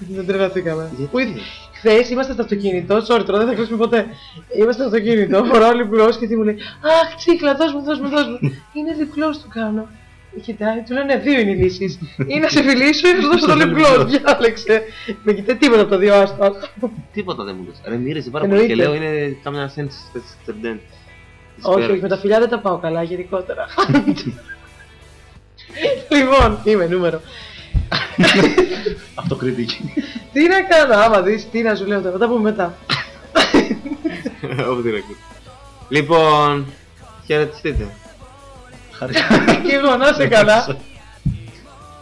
Δεν τρελαθήκαμε. γιατί; Που Χθες είμαστε στο αυτοκίνητο, sorry τώρα δεν θα κλείσουμε ποτέ. Είμαστε στο αυτοκίνητο, φοράω λιπλός και τι μου λέει Αχ, τσίκλα, δώσ' μου, δώσ' μου, δώσ' μου. είναι λιπλός του κάνω. Κοιτάει, του λένε δύο είναι οι λύσει. Ή να σε φιλήσω ή να σου δώσω το λιπλό. Διάλεξε. Με κοιτάει τίποτα από τα δύο, άστα. άστα. Τίποτα δεν μου λες. Ρε μύριζε πάρα πολύ και Εννοείται. λέω είναι κάμια σέντς τσεντέν. Όχι, όχι, με τα φιλιά δεν τα πάω καλά, γενικότερα. λοιπόν, είμαι νούμερο. Αυτοκριτική. Τι να κάνω, άμα δεις, τι να σου λέω τώρα, θα τα πούμε μετά. Off the record. Λοιπόν, χαιρετιστείτε. Ευχαριστώ. και εγώ, να είσαι καλά.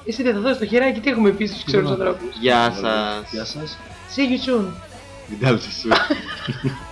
Εσύ δεν θα δώσεις το χεράκι, τι έχουμε πει στους ξένους ανθρώπους; Γεια σας. Γεια σας. See you soon. Μην τα σου.